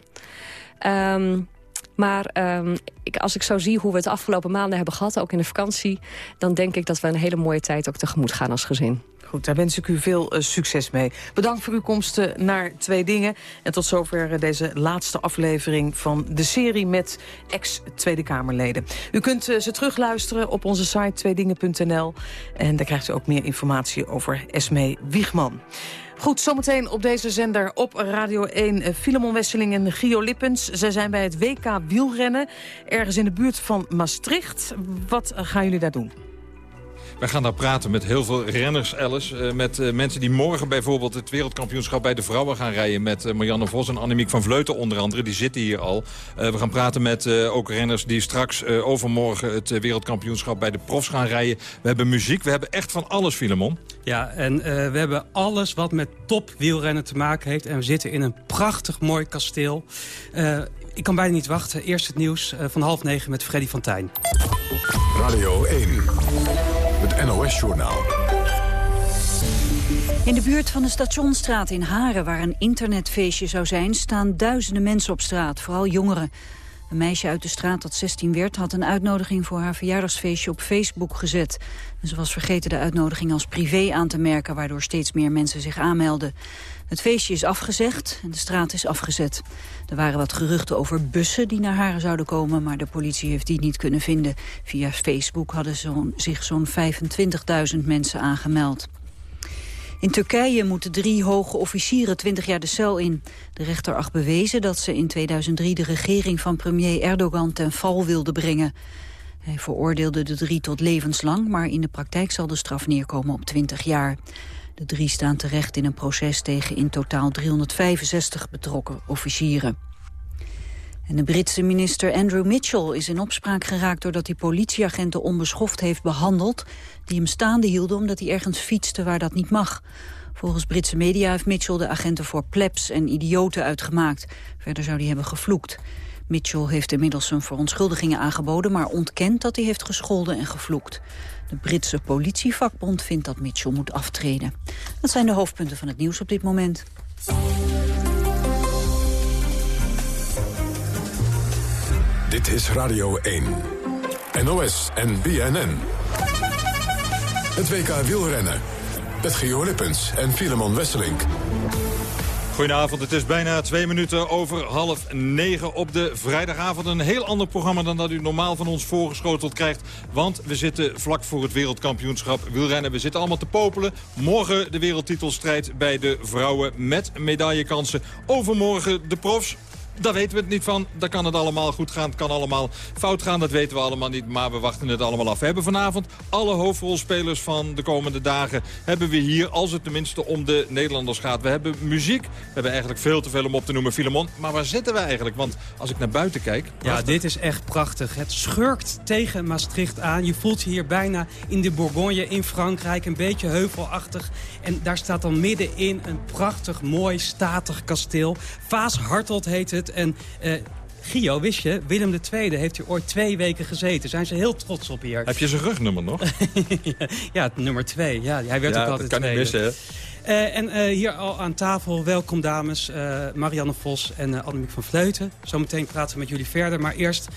Um, maar um, ik, als ik zo zie hoe we het de afgelopen maanden hebben gehad... ook in de vakantie, dan denk ik dat we een hele mooie tijd ook tegemoet gaan als gezin. Goed, daar wens ik u veel uh, succes mee. Bedankt voor uw komst uh, naar Twee Dingen. En tot zover uh, deze laatste aflevering van de serie met ex-Tweede Kamerleden. U kunt ze terugluisteren op onze site tweedingen.nl. En daar krijgt u ook meer informatie over Esme Wiegman. Goed, zometeen op deze zender op Radio 1 Filemon Wesseling en Gio Lippens. Zij zijn bij het WK wielrennen, ergens in de buurt van Maastricht. Wat gaan jullie daar doen? Wij gaan daar praten met heel veel renners, Alice. Uh, met mensen die morgen bijvoorbeeld het wereldkampioenschap bij de vrouwen gaan rijden. Met Marianne Vos en Annemiek van Vleuten onder andere. Die zitten hier al. we gaan praten met ook renners die straks overmorgen het wereldkampioenschap bij de profs gaan rijden. We hebben muziek, we hebben echt van alles, Filemon. Ja, en we hebben alles wat met top wielrennen te maken heeft. En we zitten in een prachtig mooi kasteel. ik kan bijna niet wachten. Eerst het nieuws van half negen met Freddy van Tijn. Radio 1. NOS-journaal. In de buurt van de Stationstraat in Haren, waar een internetfeestje zou zijn... staan duizenden mensen op straat, vooral jongeren. Een meisje uit de straat dat 16 werd... had een uitnodiging voor haar verjaardagsfeestje op Facebook gezet. Ze was vergeten de uitnodiging als privé aan te merken... waardoor steeds meer mensen zich aanmelden. Het feestje is afgezegd en de straat is afgezet. Er waren wat geruchten over bussen die naar Haren zouden komen... maar de politie heeft die niet kunnen vinden. Via Facebook hadden zich zo'n 25.000 mensen aangemeld. In Turkije moeten drie hoge officieren 20 jaar de cel in. De rechter acht bewezen dat ze in 2003 de regering van premier Erdogan ten val wilden brengen. Hij veroordeelde de drie tot levenslang, maar in de praktijk zal de straf neerkomen op 20 jaar. De drie staan terecht in een proces tegen in totaal 365 betrokken officieren. De Britse minister Andrew Mitchell is in opspraak geraakt... doordat hij politieagenten onbeschoft heeft behandeld... die hem staande hielden omdat hij ergens fietste waar dat niet mag. Volgens Britse media heeft Mitchell de agenten voor plebs en idioten uitgemaakt. Verder zou hij hebben gevloekt. Mitchell heeft inmiddels zijn verontschuldigingen aangeboden... maar ontkent dat hij heeft gescholden en gevloekt. De Britse politievakbond vindt dat Mitchell moet aftreden. Dat zijn de hoofdpunten van het nieuws op dit moment. Dit is Radio 1. NOS en BNN. Het WK wielrennen. Met Gio Lippens en Filemon Wesselink. Goedenavond, het is bijna twee minuten over half negen op de vrijdagavond. Een heel ander programma dan dat u normaal van ons voorgeschoteld krijgt. Want we zitten vlak voor het wereldkampioenschap wielrennen. We zitten allemaal te popelen. Morgen de wereldtitelstrijd bij de vrouwen met medaillekansen. Overmorgen de profs. Daar weten we het niet van. Daar kan het allemaal goed gaan. Het kan allemaal fout gaan. Dat weten we allemaal niet. Maar we wachten het allemaal af. We hebben vanavond alle hoofdrolspelers van de komende dagen... hebben we hier, als het tenminste om de Nederlanders gaat. We hebben muziek. We hebben eigenlijk veel te veel om op te noemen, Filemon. Maar waar zitten we eigenlijk? Want als ik naar buiten kijk... Ja, dit is echt prachtig. Het schurkt tegen Maastricht aan. Je voelt je hier bijna in de Bourgogne in Frankrijk. Een beetje heuvelachtig. En daar staat dan middenin een prachtig, mooi, statig kasteel. Vaas Hartelt heet het. En uh, Gio, wist je, Willem II heeft hier ooit twee weken gezeten. Zijn ze heel trots op hier. Heb je zijn rugnummer nog? ja, nummer twee. Ja, hij werd ook altijd dat kan niet missen, hè? Uh, en uh, hier al aan tafel, welkom dames, uh, Marianne Vos en Annemiek van Vleuten. Zometeen praten we met jullie verder, maar eerst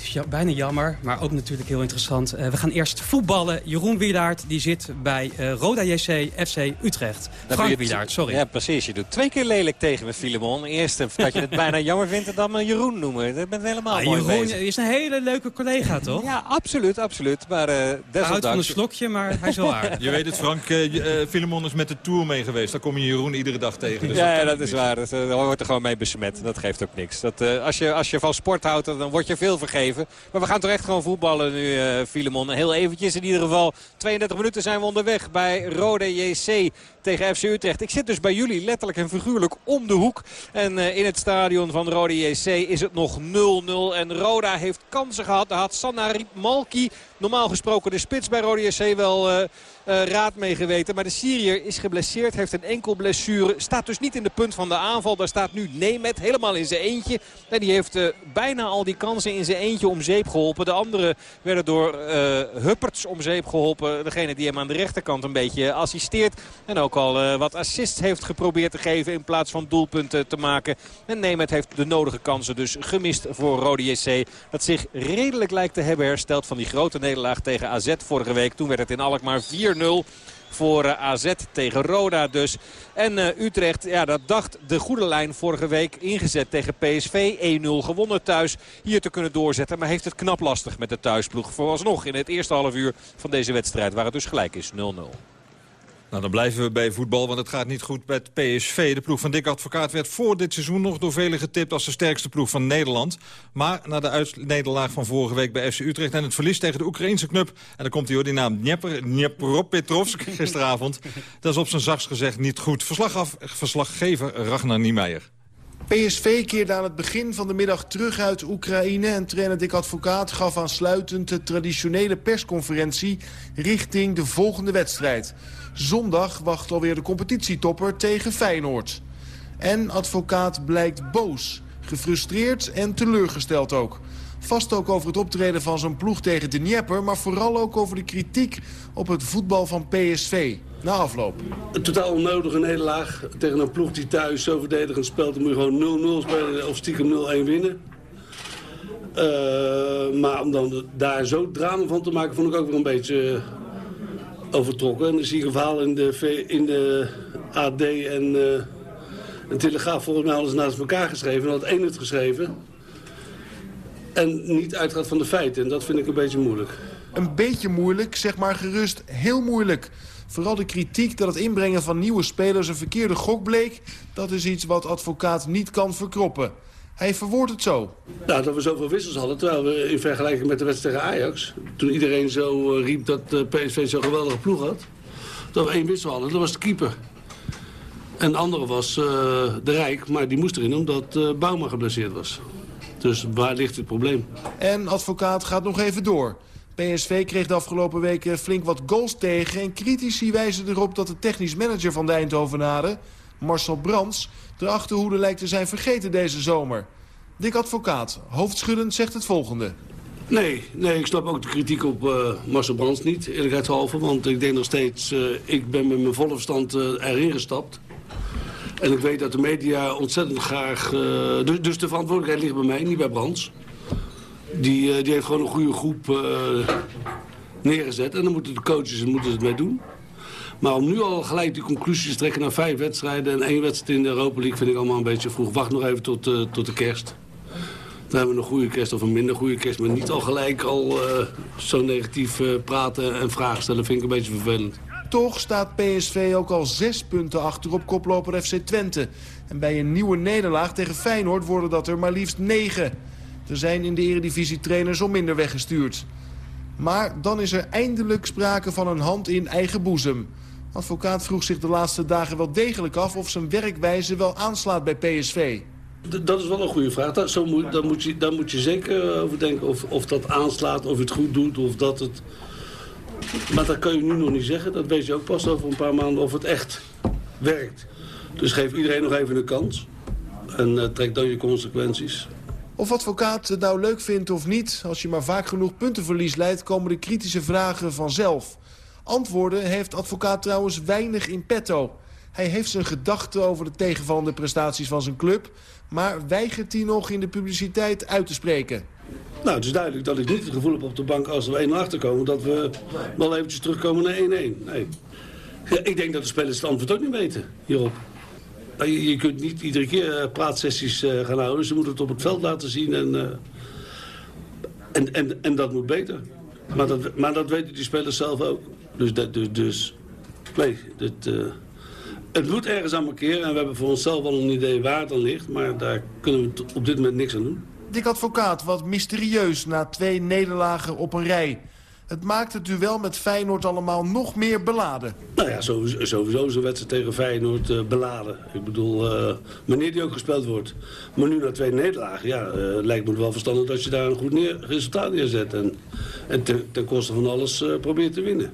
is bijna jammer, maar ook natuurlijk heel interessant. Uh, we gaan eerst voetballen. Jeroen Wielaert die zit bij uh, Roda JC FC Utrecht. Dat Frank Wielaert, sorry. Ja, precies. Je doet twee keer lelijk tegen me, Filemon. Eerst dat je het bijna jammer vindt en dan me Jeroen noemen. Dat bent helemaal ah, mooi Jeroen bezig. is een hele leuke collega, toch? ja, absoluut, absoluut. Maar uh, Hij houdt van een slokje, maar hij is wel aardig. Je weet het, Frank. Filemon is met de Tour mee geweest. Daar kom je Jeroen iedere dag tegen. Dus ja, dat, ja, dat is waar. Dat, daar wordt er gewoon mee besmet. Dat geeft ook niks. Dat, als, je, als je van sport houdt, dan word je veel Maar we gaan toch echt gewoon voetballen nu, uh, Filemon. Heel eventjes in ieder geval. 32 minuten zijn we onderweg bij Rode JC tegen FC Utrecht. Ik zit dus bij jullie letterlijk en figuurlijk om de hoek. En uh, in het stadion van Rode JC is het nog 0-0. En Roda heeft kansen gehad. Daar had Sanna Malki, normaal gesproken de spits bij Rode JC, wel... Uh, uh, raad mee geweten. Maar de Syriër is geblesseerd, heeft een enkel blessure. Staat dus niet in de punt van de aanval. Daar staat nu Nemet helemaal in zijn eentje. En die heeft uh, bijna al die kansen in zijn eentje om zeep geholpen. De anderen werden door Hupperts om zeep geholpen. Degene die hem aan de rechterkant een beetje assisteert. En ook al wat assists heeft geprobeerd te geven in plaats van doelpunten te maken. En Nemet heeft de nodige kansen dus gemist voor Rode JC. Dat zich redelijk lijkt te hebben hersteld van die grote nederlaag tegen AZ vorige week. Toen werd het in Alkmaar 4 voor uh, AZ tegen Roda dus. En uh, Utrecht, ja, dat dacht de goede lijn vorige week ingezet tegen PSV. 1-0 gewonnen thuis. Hier te kunnen doorzetten. Maar heeft het knap lastig met de thuisploeg. Vooralsnog in het eerste half uur van deze wedstrijd. Waar het dus gelijk is 0-0. Nou, dan blijven we bij voetbal, want het gaat niet goed met PSV. De ploeg van Dick Advocaat werd voor dit seizoen nog door velen getipt... als de sterkste ploeg van Nederland. Maar na de nederlaag van vorige week bij FC Utrecht... en het verlies tegen de Oekraïnse club... en dan komt hij hoor, die naam Dnieper, gisteravond... dat is op zijn zachts gezegd niet goed. Verslagaf, verslaggever Ragnar Niemeyer. PSV keerde aan het begin van de middag terug uit Oekraïne... en trainer Dick Advocaat gaf aansluitend de traditionele persconferentie... richting de volgende wedstrijd. Zondag wacht alweer de competitietopper tegen Feyenoord. En advocaat blijkt boos, gefrustreerd en teleurgesteld ook. Vast ook over het optreden van zijn ploeg tegen de Dnieper... maar vooral ook over de kritiek op het voetbal van PSV. Na afloop. Een totaal onnodige nederlaag tegen een ploeg die thuis zo verdedigend speelt. Dan moet je gewoon 0-0 spelen of stiekem 0-1 winnen. Uh, maar om dan daar zo drama van te maken, vond ik ook weer een beetje uh, overtrokken. En zie ik een verhaal in de, in de AD en uh, een Telegraaf volgens mij alles naast elkaar geschreven. En had één het geschreven. En niet uitgaat van de feiten. En dat vind ik een beetje moeilijk. Een beetje moeilijk, zeg maar gerust heel moeilijk. Vooral de kritiek dat het inbrengen van nieuwe spelers een verkeerde gok bleek... dat is iets wat advocaat niet kan verkroppen. Hij verwoordt het zo. Nou, dat we zoveel wissels hadden, terwijl we in vergelijking met de wedstrijd tegen Ajax... toen iedereen zo uh, riep dat uh, PSV zo'n geweldige ploeg had... dat we één wissel hadden, dat was de keeper. En de andere was uh, de Rijk, maar die moest erin omdat uh, Bouma geblesseerd was. Dus waar ligt het probleem? En advocaat gaat nog even door. PSV kreeg de afgelopen weken flink wat goals tegen... en critici wijzen erop dat de technisch manager van de Eindhovenaren... Marcel Brands, de achterhoede lijkt te zijn vergeten deze zomer. Dick Advocaat, hoofdschuddend, zegt het volgende. Nee, nee, ik snap ook de kritiek op uh, Marcel Brands niet, eerlijkheidshalve. Want ik denk nog steeds, uh, ik ben met mijn volle verstand uh, erin gestapt. En ik weet dat de media ontzettend graag... dus, dus de verantwoordelijkheid ligt bij mij, niet bij Brands. Die, die heeft gewoon een goede groep neergezet. En dan moeten de coaches moeten het mee doen. Maar om nu al gelijk die conclusies te trekken naar vijf wedstrijden... en één wedstrijd in de Europa League vind ik allemaal een beetje vroeg. Wacht nog even tot, uh, tot de kerst. Dan hebben we een goede kerst of een minder goede kerst. Maar niet al gelijk al uh, zo negatief uh, praten en vragen stellen vind ik een beetje vervelend. Toch staat PSV ook al zes punten achter op koploper FC Twente. En bij een nieuwe nederlaag tegen Feyenoord worden dat er maar liefst negen. Er zijn in de eredivisie trainers om minder weggestuurd. Maar dan is er eindelijk sprake van een hand in eigen boezem. Advocaat vroeg zich de laatste dagen wel degelijk af... of zijn werkwijze wel aanslaat bij PSV. Dat is wel een goede vraag. Zo moet, daar, moet je, daar moet je zeker over denken. Of, of dat aanslaat, of het goed doet, of dat het... Maar dat kan je nu nog niet zeggen. Dat weet je ook pas over een paar maanden of het echt werkt. Dus geef iedereen nog even een kans. En uh, trek dan je consequenties. Of advocaat het nou leuk vindt of niet... als je maar vaak genoeg puntenverlies leidt... komen de kritische vragen vanzelf. Antwoorden heeft advocaat trouwens weinig in petto. Hij heeft zijn gedachten over de tegenvallende prestaties van zijn club... maar weigert die nog in de publiciteit uit te spreken. Nou, het is duidelijk dat ik niet het gevoel heb op de bank als we 1 achterkomen... dat we wel eventjes terugkomen naar 1-1. Nee. Ik denk dat de spelers het antwoord ook niet weten hierop. Je, je kunt niet iedere keer uh, praatsessies uh, gaan houden. Ze moeten het op het veld laten zien en, uh, en, en, en dat moet beter. Maar dat, maar dat weten die spelers zelf ook. Dus, dat, dus, dus nee, dit, het moet ergens aan keren. En we hebben voor onszelf wel een idee waar het dan ligt. Maar daar kunnen we op dit moment niks aan doen. Dick Advocaat, wat mysterieus na twee nederlagen op een rij. Het maakt het duel met Feyenoord allemaal nog meer beladen. Nou ja, sowieso, sowieso zo'n wedstrijd tegen Feyenoord uh, beladen. Ik bedoel, uh, wanneer die ook gespeeld wordt. Maar nu na twee nederlagen, ja, uh, lijkt me wel verstandig dat je daar een goed neer, resultaat neerzet. En, en ten, ten koste van alles probeert te winnen.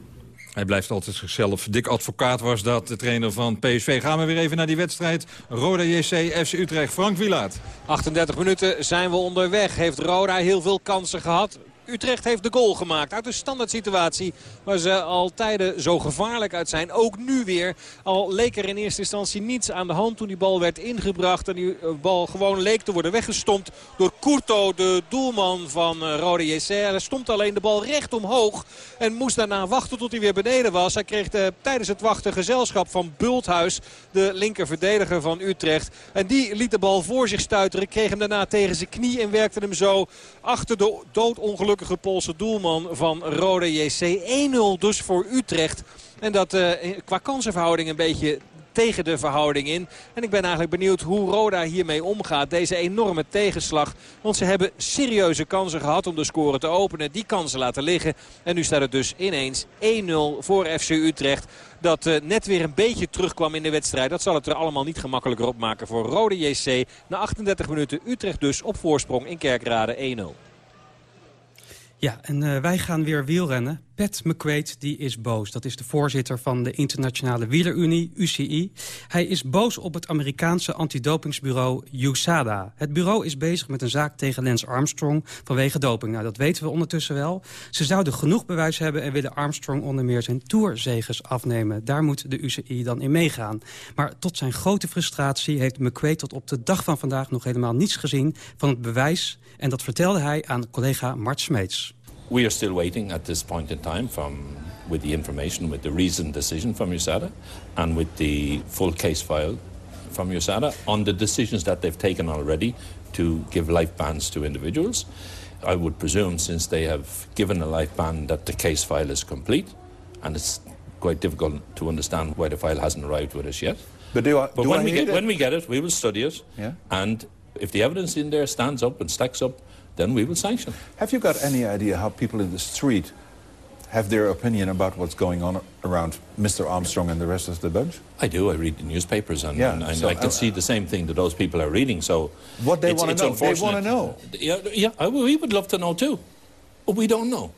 Hij blijft altijd zichzelf. Dik Advocaat was dat, de trainer van PSV. Gaan we weer even naar die wedstrijd. Roda JC, FC Utrecht, Frank Wilaat. 38 minuten zijn we onderweg. Heeft Roda heel veel kansen gehad. Utrecht heeft de goal gemaakt uit een standaard situatie waar ze al tijden zo gevaarlijk uit zijn. Ook nu weer. Al leek er in eerste instantie niets aan de hand toen die bal werd ingebracht. En die bal gewoon leek te worden weggestompt door Curto, de doelman van Rode JC. Hij stond alleen de bal recht omhoog en moest daarna wachten tot hij weer beneden was. Hij kreeg de, tijdens het wachten gezelschap van Bulthuis, de linker verdediger van Utrecht. En die liet de bal voor zich stuiteren, kreeg hem daarna tegen zijn knie en werkte hem zo achter de doodongelukkige Poolse doelman van Rode JC. 1-0 dus voor Utrecht. En dat uh, qua kansenverhouding een beetje tegen de verhouding in. En ik ben eigenlijk benieuwd hoe Roda hiermee omgaat. Deze enorme tegenslag. Want ze hebben serieuze kansen gehad om de score te openen. Die kansen laten liggen. En nu staat het dus ineens 1-0 voor FC Utrecht. Dat uh, net weer een beetje terugkwam in de wedstrijd. Dat zal het er allemaal niet gemakkelijker op maken voor Rode JC. Na 38 minuten Utrecht dus op voorsprong in Kerkrade 1-0. Ja, en uh, wij gaan weer wielrennen. Pat McQuaid die is boos. Dat is de voorzitter van de Internationale Wielerunie, UCI. Hij is boos op het Amerikaanse antidopingsbureau USADA. Het bureau is bezig met een zaak tegen Lance Armstrong vanwege doping. Nou, dat weten we ondertussen wel. Ze zouden genoeg bewijs hebben en willen Armstrong onder meer zijn tourzeges afnemen. Daar moet de UCI dan in meegaan. Maar tot zijn grote frustratie heeft McQuaid tot op de dag van vandaag nog helemaal niets gezien van het bewijs. En dat vertelde hij aan collega Mart Smeets. We are still waiting at this point in time from with the information, with the reasoned decision from USADA and with the full case file from USADA on the decisions that they've taken already to give life bans to individuals. I would presume since they have given a life ban that the case file is complete and it's quite difficult to understand why the file hasn't arrived with us yet. But, do I, but do when, I we get, that? when we get it, we will study it. Yeah. And if the evidence in there stands up and stacks up, then we will sanction. Have you got any idea how people in the street have their opinion about what's going on around Mr. Armstrong and the rest of the bunch? I do. I read the newspapers, and, Yeah, and, and so, I can uh, see the same thing that those people are reading. So What they it's- wanna know. They wanna know. Yeah, yeah. We would love to know too, but we don't know.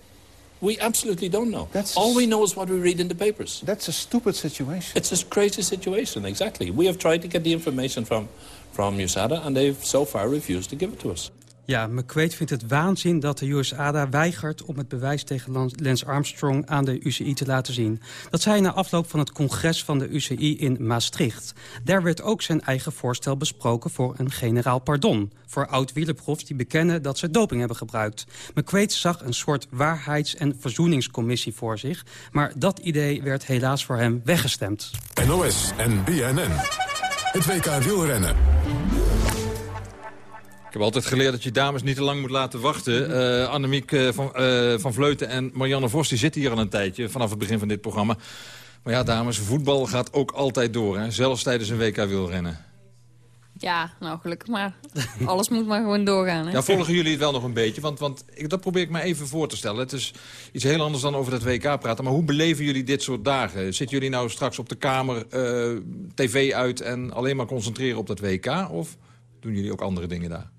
We absolutely don't know. That's All we know is what we read in the papers. That's a stupid situation. It's a crazy situation. Exactly. We have tried to get the information from from USADA, and they've so far refused to give it to us. Ja, McQuaid vindt het waanzin dat de USADA weigert om het bewijs tegen Lan- Lance Armstrong aan de UCI te laten zien. Dat zei na afloop van het congres van de UCI in Maastricht. Daar werd ook zijn eigen voorstel besproken voor een generaal pardon. Voor oud-wielerprofs die bekennen dat ze doping hebben gebruikt. McQuaid zag een soort waarheids- en verzoeningscommissie voor zich. Maar dat idee werd helaas voor hem weggestemd. NOS en BNN. Het WK wielrennen. Ik heb altijd geleerd dat je dames niet te lang moet laten wachten. Eh Annemiek eh, van, eh, van Vleuten en Marianne Vos die zitten hier al een tijdje... vanaf het begin van dit programma. Maar ja, dames, voetbal gaat ook altijd door. Hè? Zelfs tijdens een WK wielrennen. Ja, nou gelukkig maar. Alles moet maar gewoon doorgaan. Hè? Ja, volgen jullie het wel nog een beetje? Want, want ik, dat probeer ik me even voor te stellen. Het is iets heel anders dan over dat WK praten. Maar hoe beleven jullie dit soort dagen? Zitten jullie nou straks op de kamer, tv uit... en alleen maar concentreren op dat WK? Of doen jullie ook andere dingen daar?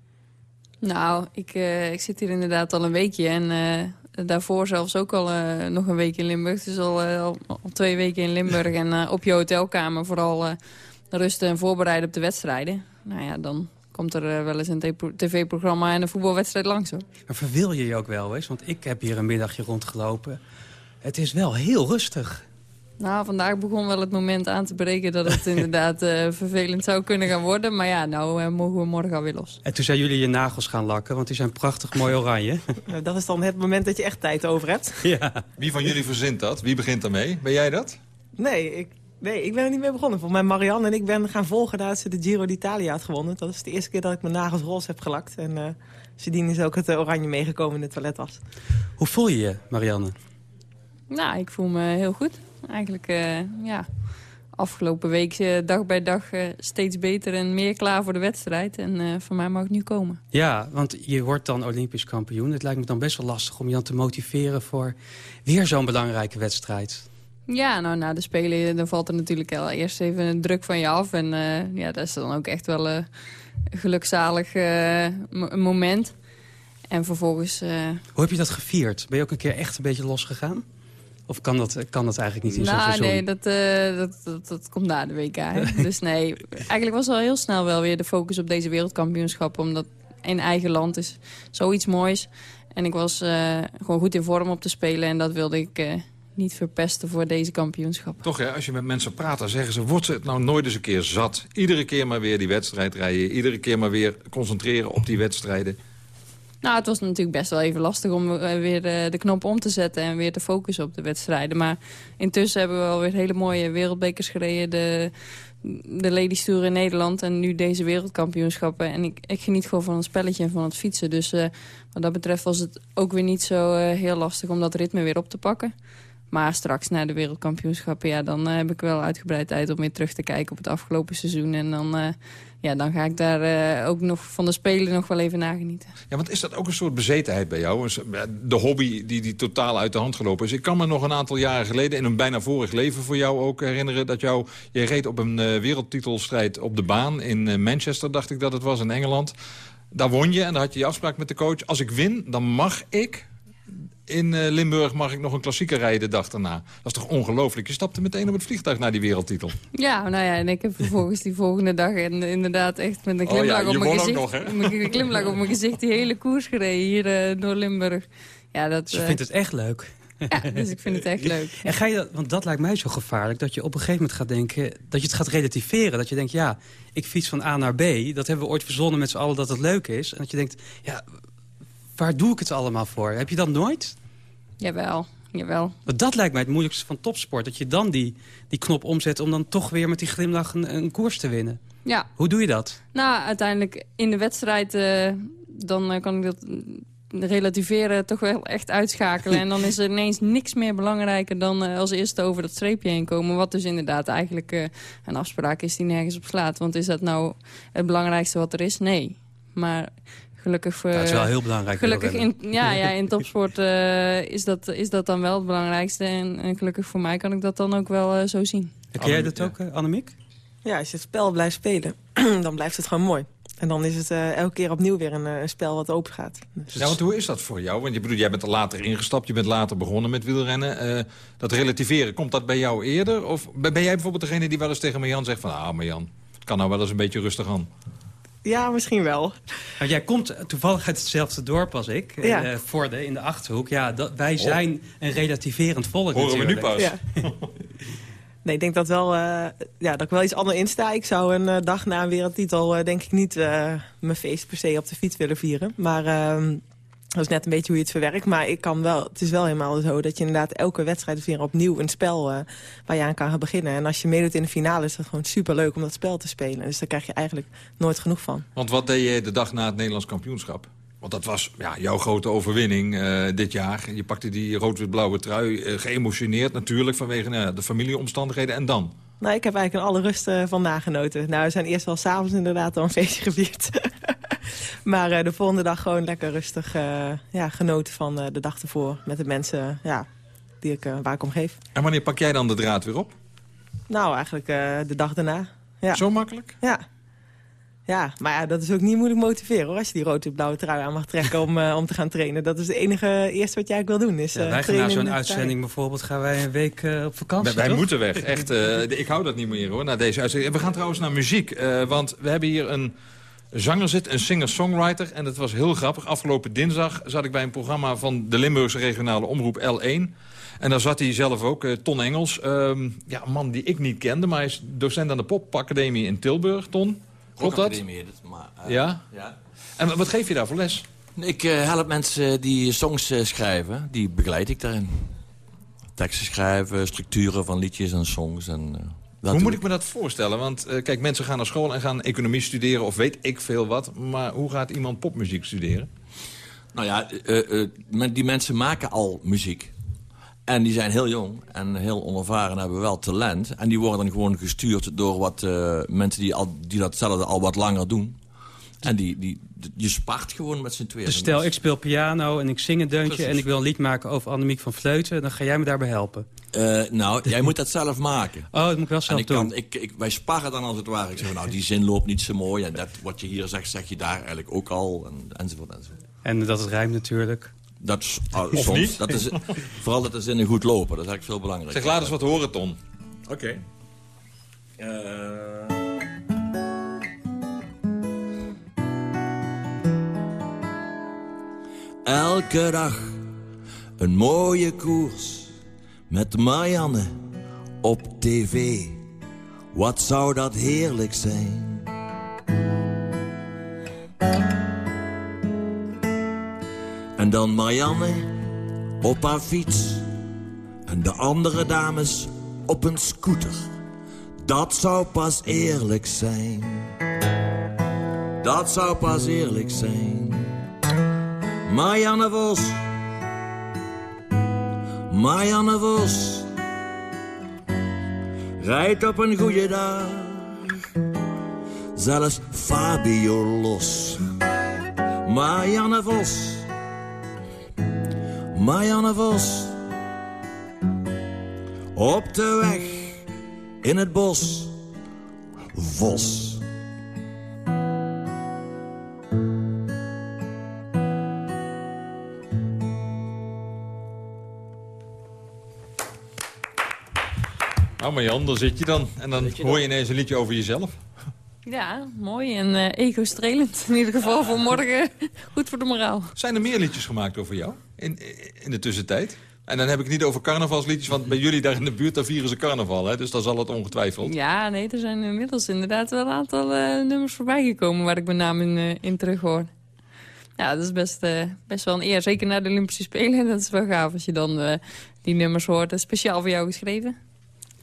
Nou, ik, eh, ik zit hier inderdaad al een weekje. En eh, daarvoor zelfs ook al eh, nog een week in Limburg. Dus al, al, twee weken in Limburg. en op je hotelkamer vooral rusten en voorbereiden op de wedstrijden. Nou ja, dan komt er wel eens een tv-programma en een voetbalwedstrijd langs hoor. Maar verveel je je ook wel eens? Want ik heb hier een middagje rondgelopen. Het is wel heel rustig. Nou, vandaag begon wel het moment aan te breken dat het inderdaad eh, vervelend zou kunnen gaan worden. Maar ja, nou eh, mogen we morgen alweer los. En toen zijn jullie je nagels gaan lakken, want die zijn prachtig mooi oranje. Nou, dat is dan het moment dat je echt tijd over hebt. ja. Wie van jullie verzint dat? Wie begint daarmee? Ben jij dat? Nee, ik, nee, ik ben er niet mee begonnen. Volgens mij Marianne en ik ben gaan volgen nadat ze de Giro d'Italia had gewonnen. Dat is de eerste keer dat ik mijn nagels roze heb gelakt. En eh sindsdien is ook het oranje meegekomen in de toilettas. Hoe voel je je, Marianne? Nou, ik voel me heel goed. Eigenlijk, eh, ja, afgelopen week eh, dag bij dag eh, steeds beter en meer klaar voor de wedstrijd. En eh voor mij mag het nu komen. Ja, want je wordt dan Olympisch kampioen. Het lijkt me dan best wel lastig om je dan te motiveren voor weer zo'n belangrijke wedstrijd. Ja, nou na de Spelen dan valt er natuurlijk al eerst even een druk van je af. En ja, dat is dan ook echt wel een gelukzalig mo- moment. En vervolgens... Hoe heb je dat gevierd? Ben je ook een keer echt een beetje losgegaan? Of kan dat, kan dat eigenlijk niet in zo'n nou, nee, dat, eh, dat, dat, dat komt na de WK. hè. dus nee, eigenlijk was al heel snel wel weer de focus op deze wereldkampioenschap. Omdat in eigen land is zoiets moois. En ik was eh, gewoon goed in vorm op te spelen. En dat wilde ik eh, niet verpesten voor deze kampioenschap. Toch, hè, als je met mensen praat, dan zeggen ze... wordt ze het nou nooit eens een keer zat? Iedere keer maar weer die wedstrijd rijden. Iedere keer maar weer concentreren op die wedstrijden. Nou, het was natuurlijk best wel even lastig om eh, weer eh, de knop om te zetten... en weer te focussen op de wedstrijden. Maar intussen hebben we alweer hele mooie wereldbekers gereden. De, de Ladies Tour in Nederland en nu deze wereldkampioenschappen. En ik, ik geniet gewoon van het spelletje en van het fietsen. Dus eh, wat dat betreft was het ook weer niet zo heel lastig om dat ritme weer op te pakken. Maar straks na de wereldkampioenschappen, ja, dan heb ik wel uitgebreid tijd om weer terug te kijken op het afgelopen seizoen. En dan, ja, dan ga ik daar eh, ook nog van de Spelen nog wel even nagenieten. Ja, want is dat ook een soort bezetenheid bij jou? De hobby die, die totaal uit de hand gelopen is. Ik kan me nog een aantal jaren geleden, in een bijna vorig leven voor jou ook herinneren... dat jou, je reed op een eh, wereldtitelstrijd op de baan in eh, Manchester, dacht ik dat het was, in Engeland. Daar won je en dan had je je afspraak met de coach. Als ik win, dan mag ik in eh, Limburg mag ik nog een klassieker rijden de dag daarna. Dat is toch ongelooflijk? Je stapte meteen op het vliegtuig naar die wereldtitel. Ja, nou ja, en ik heb vervolgens die volgende dag en, inderdaad echt met een Oh ja, glimlach je op mijn won ook gezicht. nog, een glimlach op mijn gezicht die hele koers gereden hier eh, door Limburg. Ja, dat, Ze eh, vindt het echt leuk. Ja, dus ik vind het echt leuk. En ga je dat, want dat lijkt mij zo gevaarlijk, dat je op een gegeven moment gaat denken, dat je het gaat relativeren. Dat je denkt, ja, ik fiets van A naar B, dat hebben we ooit verzonnen met z'n allen dat het leuk is. En dat je denkt, ja, waar doe ik het allemaal voor? Heb je dat nooit? Jawel, jawel. Want dat lijkt mij het moeilijkste van topsport. Dat je dan die, die knop omzet om dan toch weer met die glimlach een, een koers te winnen. Ja, Hoe doe je dat? nou, uiteindelijk in de wedstrijd, eh, dan eh, kan ik dat relativeren toch wel echt uitschakelen. en dan is er ineens niks meer belangrijker dan eh, als eerste over dat streepje heen komen. Wat dus inderdaad eigenlijk een afspraak is die nergens op slaat. Want is dat nou het belangrijkste wat er is? Nee. Maar gelukkig. Ja, het is wel heel belangrijk, Gelukkig in, ja, ja, in topsport eh, is, dat, is dat dan wel het belangrijkste. En, en gelukkig voor mij kan ik dat dan ook wel eh, zo zien. Ken jij dat ook, eh, Annemiek? Ja, als je het spel blijft spelen, dan blijft het gewoon mooi. En dan is het eh, elke keer opnieuw weer een, eh, spel wat open gaat. Dus Ja, want hoe is dat voor jou? Want je bedoelt, jij bent er later ingestapt, je bent later begonnen met wielrennen. Eh, dat relativeren, komt dat bij jou eerder? Of ben ben jij bijvoorbeeld degene die wel eens tegen Marjan zegt van... ah, Marjan, het kan nou wel eens een beetje rustig aan. Ja, misschien wel. Nou, jij komt toevallig uit hetzelfde dorp als ik, eh, Ja. eh, in de Achterhoek. Ja, dat, wij zijn een relativerend volk Horen we nu pas. Ja. Nee, ik denk dat, wel, eh, ja, dat ik wel iets anders insta. Ik zou een eh, dag na een wereldtitel denk ik niet eh, mijn feest per se op de fiets willen vieren. Maar ehm, dat is net een beetje hoe je het verwerkt. Maar ik kan wel, het is wel helemaal zo dat je inderdaad elke wedstrijd weer opnieuw een spel eh, waar je aan kan gaan beginnen. En als je meedoet in de finale is het gewoon superleuk om dat spel te spelen. Dus daar krijg je eigenlijk nooit genoeg van. Want wat deed je de dag na het Nederlands kampioenschap? Want dat was ja, jouw grote overwinning eh, dit jaar. Je pakte die rood-wit-blauwe trui, eh, geëmotioneerd natuurlijk... vanwege nou de familieomstandigheden. En dan? Nou, ik heb eigenlijk in alle rust eh, van nagenoten. Nou, we zijn eerst wel s'avonds inderdaad al een feestje gevierd. maar eh, de volgende dag gewoon lekker rustig eh, ja, genoten van eh, de dag ervoor. Met de mensen ja, die ik, waar ik om geef. En wanneer pak jij dan de draad weer op? Nou, eigenlijk eh, de dag daarna. Ja. Zo makkelijk? Ja. Ja, maar ja, dat is ook niet moeilijk motiveren hoor. Als je die rode-blauwe trui aan mag trekken om, om te gaan trainen. Dat is het enige eerste wat jij eigenlijk wil doen. Is, Ja, eh, wij gaan na zo'n uitzending bijvoorbeeld gaan wij een week eh, op vakantie. Wij, moeten weg, echt. eh, ik hou dat niet meer hoor, na deze uitzending. We gaan trouwens naar muziek, eh, want we hebben hier een zanger zitten, een singer-songwriter. En dat was heel grappig. Afgelopen dinsdag zat ik bij een programma van de Limburgse regionale omroep L1. En daar zat hij zelf ook, eh, Ton Engels. Ehm, ja, een man die ik niet kende, maar hij is docent aan de Popacademie in Tilburg. Ton, klopt dat? Maar, eh, Ja? ja. En wat geef je daar voor les? Ik eh, help mensen die songs schrijven, die begeleid ik daarin. Teksten schrijven, structuren van liedjes en songs. En, Hoe moet ik me dat voorstellen? Want eh, kijk, mensen gaan naar school en gaan economie studeren of weet ik veel wat. Maar hoe gaat iemand popmuziek studeren? Nou ja, eh, eh, die mensen maken al muziek. En die zijn heel jong en heel onervaren en hebben wel talent. En die worden dan gewoon gestuurd door wat mensen die, al, die datzelfde al wat langer doen. En die, die, je spart gewoon met z'n tweeën. Dus stel, ik speel piano en ik zing een deuntje... Precies. en ik wil een lied maken over Annemiek van Vleuten... dan ga jij me daarbij helpen. Eh, nou, jij moet dat zelf maken. Oh, dat moet ik wel zelf en ik doen. Kan, ik, ik, wij sparren dan als het ware. Ik zeg, nou, die zin loopt niet zo mooi. En dat, wat je hier zegt, zeg je daar eigenlijk ook al. En, enzovoort, enzovoort. En dat het rijmt natuurlijk. Dat is, Of soms, niet? Dat is, vooral dat de zinnen goed lopen. Dat is eigenlijk veel belangrijker. Zeg, laat eens wat horen, Ton. Oké. Eh, Elke dag een mooie koers met Marianne op tv. Wat zou dat heerlijk zijn? En dan Marianne op haar fiets en de andere dames op een scooter. Dat zou pas eerlijk zijn. Dat zou pas eerlijk zijn. Marianne Vos. Marianne Vos. Rijdt op een goede dag. Zelfs Fabio los. Marianne Vos. Marianne Vos. Op de weg in het bos. Vos. Marjan, daar zit je dan. En dan hoor je ineens een liedje over jezelf. Ja, mooi en uh, ego-strelend. In ieder geval voor morgen goed voor de moraal. Zijn er meer liedjes gemaakt over jou in, in de tussentijd? En dan heb ik het niet over carnavalsliedjes, want bij jullie daar in de buurt daar vieren ze carnaval. Hè? Dus dan zal het ongetwijfeld. Ja, nee, er zijn inmiddels inderdaad wel een aantal uh, nummers voorbij gekomen waar ik mijn naam in, uh, in terug hoor. Ja, dat is best, uh, best wel een eer. Zeker na de Olympische Spelen. Dat is wel gaaf als je dan die nummers hoort. Speciaal voor jou geschreven.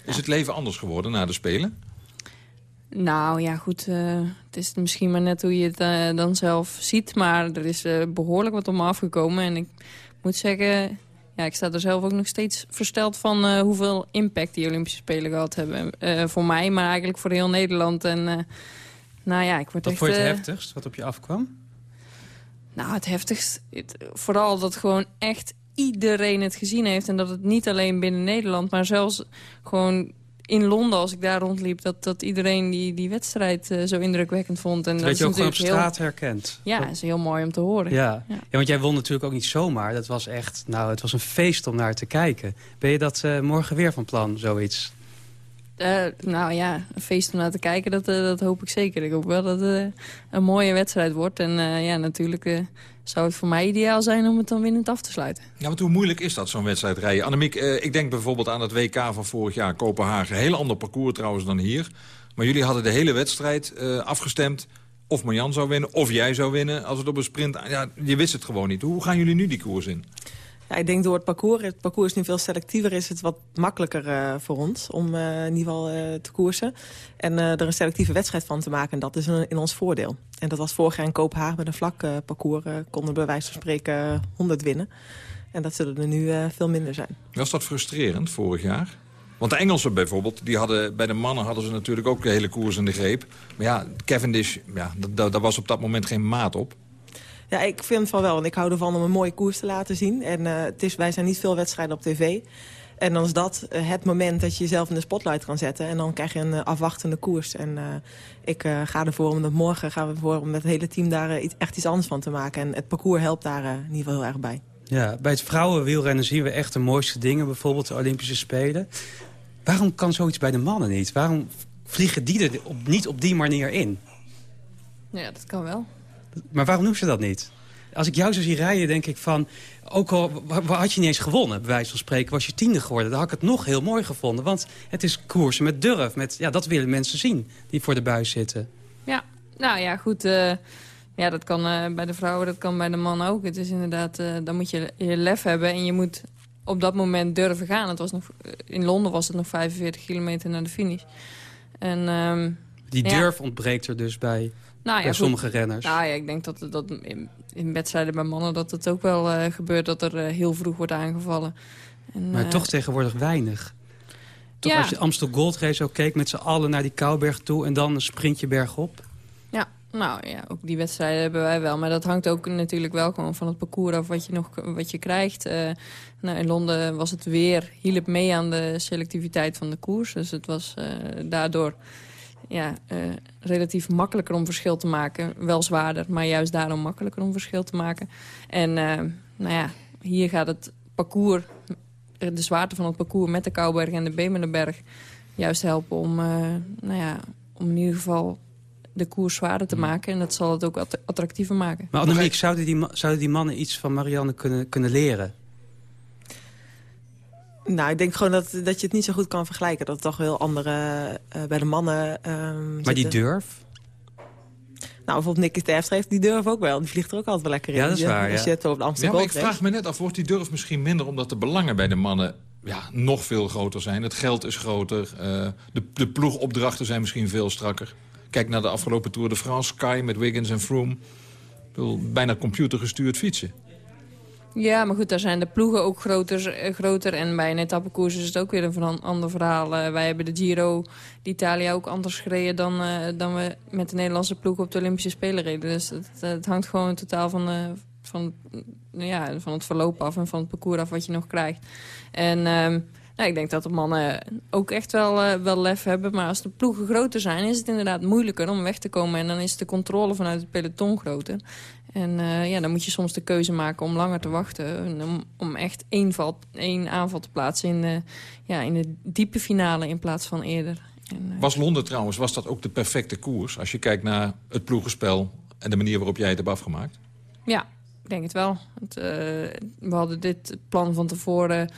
Is het leven anders geworden na de Spelen? Nou ja, goed. Uh, het is misschien maar net hoe je het uh, dan zelf ziet. Maar er is uh, behoorlijk wat om me afgekomen. En ik moet zeggen, ja, ik sta er zelf ook nog steeds versteld van... hoeveel impact die Olympische Spelen gehad hebben. voor mij, maar eigenlijk voor heel Nederland. En nou ja, ik word wat echt... vond je het heftigst, wat op je afkwam? Nou, het heftigst... Het, vooral dat gewoon echt iedereen het gezien heeft. En dat het niet alleen binnen Nederland, maar zelfs gewoon in Londen, als ik daar rondliep... dat, dat iedereen die, die wedstrijd uh, zo indrukwekkend vond. En dat, je ook gewoon op straat heel... herkend. Ja, dat is heel mooi om te horen. Ja. ja. Ja. want jij won natuurlijk ook niet zomaar. Dat was echt, nou, het was een feest om naar te kijken. Ben je dat uh, morgen weer van plan, zoiets? Uh, nou ja, een feest om naar te kijken, dat, dat hoop ik zeker. Ik hoop wel dat het een mooie wedstrijd wordt. En ja, natuurlijk zou het voor mij ideaal zijn om het dan winnend af te sluiten. Ja, want hoe moeilijk is dat, zo'n wedstrijd rijden? Annemiek, eh, ik denk bijvoorbeeld aan het WK van vorig jaar, Kopenhagen. Heel ander parcours trouwens dan hier. Maar jullie hadden de hele wedstrijd afgestemd of Marjan zou winnen, of jij zou winnen. Als het op een sprint... Ja, je wist het gewoon niet. Hoe gaan jullie nu die koers in? Ja, ik denk door het parcours, het parcours is nu veel selectiever, is het wat makkelijker uh, voor ons om uh, in ieder geval uh, te koersen. En er een selectieve wedstrijd van te maken, en dat is een, in ons voordeel. En dat was vorig jaar in Kopenhagen met een vlak parcours, konden bij wijze van spreken 100 winnen. En dat zullen er nu veel minder zijn. Was dat frustrerend vorig jaar? Want de Engelsen bijvoorbeeld, die hadden, bij de mannen hadden ze natuurlijk ook de hele koers in de greep. Maar ja, Cavendish, ja, daar was op dat moment geen maat op. Ja, ik vind van wel. Want ik hou ervan om een mooie koers te laten zien. En uh, het is, wij zijn niet veel wedstrijden op tv. En dan is dat uh, het moment dat je jezelf in de spotlight kan zetten. En dan krijg je een uh, afwachtende koers. En ik ga ervoor om dat morgen gaan we ervoor om met het hele team daar iets, echt iets anders van te maken. En het parcours helpt daar in ieder geval heel erg bij. Ja, bij het vrouwenwielrennen zien we echt de mooiste dingen. Bijvoorbeeld de Olympische Spelen. Waarom kan zoiets bij de mannen niet? Waarom vliegen die er op, niet op die manier in? Ja, dat kan wel. Maar waarom doen ze dat niet? Als ik jou zo zie rijden, denk ik van... ook al had je niet eens gewonnen, bij wijze van spreken... was je tiende geworden, dan had ik het nog heel mooi gevonden. Want het is koersen met durf. Met, ja, dat willen mensen zien, die voor de buis zitten. Ja, nou ja, goed... Uh, ja, dat kan uh, bij de vrouwen, dat kan bij de man ook. Het is inderdaad, uh, dan moet je je lef hebben en je moet op dat moment durven gaan. Het was nog, in Londen was het nog 45 kilometer naar de finish. En, um, die durf ja. ontbreekt er dus bij... Nou ja, bij sommige renners. Nou ja, ik denk dat, dat in, in wedstrijden bij mannen dat het ook wel uh, gebeurt dat er uh, heel vroeg wordt aangevallen. En, maar uh, toch tegenwoordig weinig. Toch ja. als je Amstel Gold Race ook keek met z'n allen naar die Kouberg toe en dan een sprintje bergop. Ja, nou ja, ook die wedstrijden hebben wij wel. Maar dat hangt ook natuurlijk wel gewoon van het parcours af wat je, nog, wat je krijgt. nou, in Londen was het weer, hielp mee aan de selectiviteit van de koers. Dus het was daardoor ja, uh, relatief makkelijker om verschil te maken. Wel zwaarder, maar juist daarom makkelijker om verschil te maken. En uh, nou ja, hier gaat het parcours, de zwaarte van het parcours met de Kouberg en de Bemelenberg... juist helpen om, uh, nou ja, om in ieder geval de koers zwaarder te maken. En dat zal het ook attractiever maken. Maar Annemiek, zouden die, zouden die mannen iets van Marianne kunnen, kunnen leren? Nou, ik denk gewoon dat, dat je het niet zo goed kan vergelijken. Dat het toch heel andere uh, bij de mannen um, Maar die durf? Nou, bijvoorbeeld Nicky Terpstra heeft die durf ook wel. Die vliegt er ook altijd wel lekker in. Ja, dat is waar, op de Amsterdam ja, maar ik vraag me net af, wordt die durf misschien minder... omdat de belangen bij de mannen ja, nog veel groter zijn. Het geld is groter. Uh, de, de ploegopdrachten zijn misschien veel strakker. Kijk naar de afgelopen Tour de France. Sky met Wiggins en Froome. Ik bedoel, bijna computergestuurd fietsen. Ja, maar goed, daar zijn de ploegen ook groter. Uh, groter en bij een etappekoers is het ook weer een ander verhaal. Uh, wij hebben de Giro d'Italia ook anders gereden... Dan, uh, dan we met de Nederlandse ploeg op de Olympische Spelen reden. Dus het, het hangt gewoon totaal van, van, ja, van het verloop af... en van het parcours af wat je nog krijgt. En... Nou, ik denk dat de mannen ook echt wel, uh, wel lef hebben. Maar als de ploegen groter zijn, is het inderdaad moeilijker om weg te komen. En dan is de controle vanuit het peloton groter. En uh, ja, dan moet je soms de keuze maken om langer te wachten. Om, om echt één, val, één aanval te plaatsen in de, ja, in de diepe finale in plaats van eerder. En, uh... Was Londen trouwens, was dat ook de perfecte koers? Als je kijkt naar het ploegenspel en de manier waarop jij het hebt afgemaakt? Ja, ik denk het wel. Het, we hadden dit plan van tevoren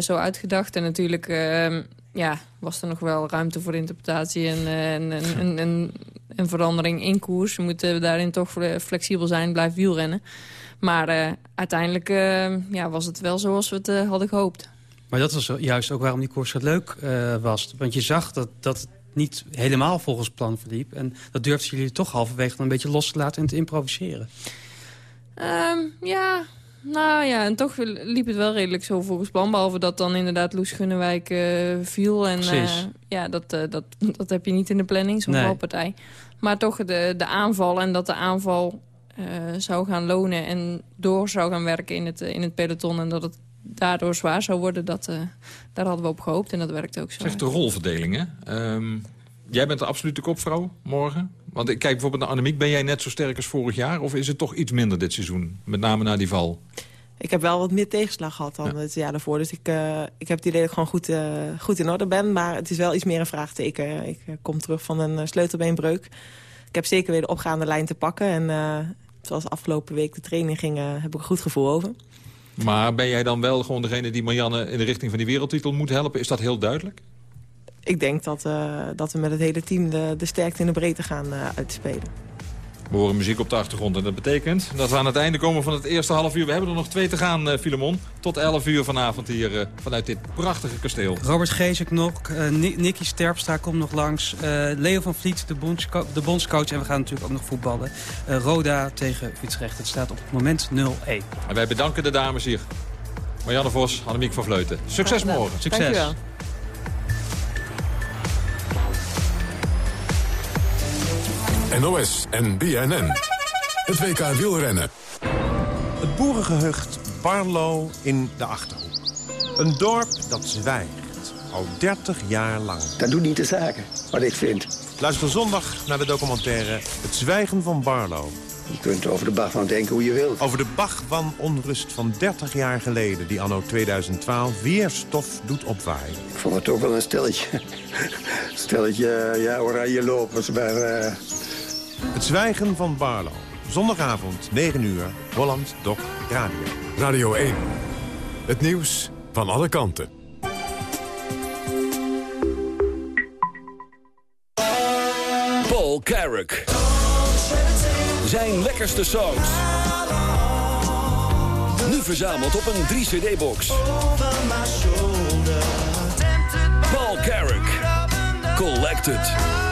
zo uitgedacht. En natuurlijk ehm, ja, was er nog wel ruimte voor interpretatie en, en, en, en, en verandering in koers. We moeten daarin toch flexibel zijn, blijven wielrennen. Maar uh, uiteindelijk uh, ja, was het wel zoals we het uh, hadden gehoopt. Maar dat was juist ook waarom die koers zo leuk was. Want je zag dat, dat het niet helemaal volgens plan verliep. En dat durfden jullie toch halverwege dan een beetje los te laten en te improviseren. Um, ja, nou ja, en toch liep het wel redelijk zo volgens plan. Behalve dat dan inderdaad Loes Gunnewijk uh, viel. En uh, ja, dat, uh, dat, dat heb je niet in de planning, zo'n nee. valpartij. Maar toch de, de aanval en dat de aanval zou gaan lonen... en door zou gaan werken in het, in het peloton... en dat het daardoor zwaar zou worden, dat, daar hadden we op gehoopt. En dat werkte ook zo. Zeg de rolverdeling, hè? Um, jij bent de absolute kopvrouw morgen. Want ik kijk bijvoorbeeld naar Annemiek. Ben jij net zo sterk als vorig jaar? Of is het toch iets minder dit seizoen? Met name na die val. Ik heb wel wat meer tegenslag gehad dan ja. het jaar daarvoor. Dus ik, uh, ik heb het idee dat ik gewoon goed, uh, goed in orde ben. Maar het is wel iets meer een vraagteken. Ik uh, kom terug van een sleutelbeenbreuk. Ik heb zeker weer de opgaande lijn te pakken. En zoals afgelopen week de training ging, heb ik een goed gevoel over. Maar ben jij dan wel gewoon degene die Marianne in de richting van die wereldtitel moet helpen? Is dat heel duidelijk? Ik denk dat, uh, dat we met het hele team de, de sterkte in de breedte gaan uh, uitspelen. We horen muziek op de achtergrond en dat betekent dat we aan het einde komen van het eerste half uur. We hebben er nog twee te gaan, uh, Filemon. Tot 11 uur vanavond hier uh, vanuit dit prachtige kasteel. Robert Geesek nog, uh, Nicky Sterpstra komt nog langs. Leo van Vliet, de, bondsco de bondscoach. En we gaan natuurlijk ook nog voetballen. Roda tegen Utrecht. Het staat op het moment 0-1. En wij bedanken de dames hier. Marianne Vos, Annemiek van Vleuten. Succes morgen. Succes. Dankjewel. NOS en BNN. Het WK wielrennen. Het boerengehucht Barlo in de Achterhoek. Een dorp dat zwijgt. Al 30 jaar lang. Dat doet niet de zaken, wat ik vind. Luister zondag naar de documentaire Het Zwijgen van Barlo. Je kunt over de Bach van denken hoe je wilt. Over de Bach van onrust van 30 jaar geleden... die anno 2012 weer stof doet opwaaien. Ik vond het ook wel een stelletje. stelletje, ja, oranje lopers, maar... Uh... Het Zwijgen van Barlo. Zondagavond, 9 uur, Holland Doc Radio. Radio 1. Het nieuws van alle kanten. Paul Carrick. Zijn lekkerste songs. Nu verzameld op een 3-cd-box. Paul Carrick. Collected.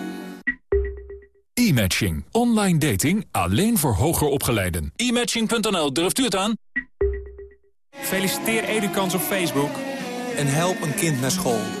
E-matching. Online dating alleen voor hoger opgeleiden. E-matching.nl, durft u het aan? Feliciteer Edukans op Facebook. En help een kind naar school.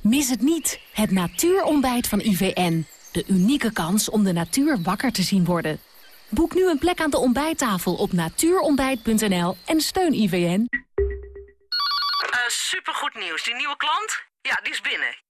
Mis het niet, het natuurontbijt van IVN. De unieke kans om de natuur wakker te zien worden. Boek nu een plek aan de ontbijttafel op natuurontbijt.nl en steun IVN. Uh, supergoed nieuws. Die nieuwe klant? Ja, die is binnen.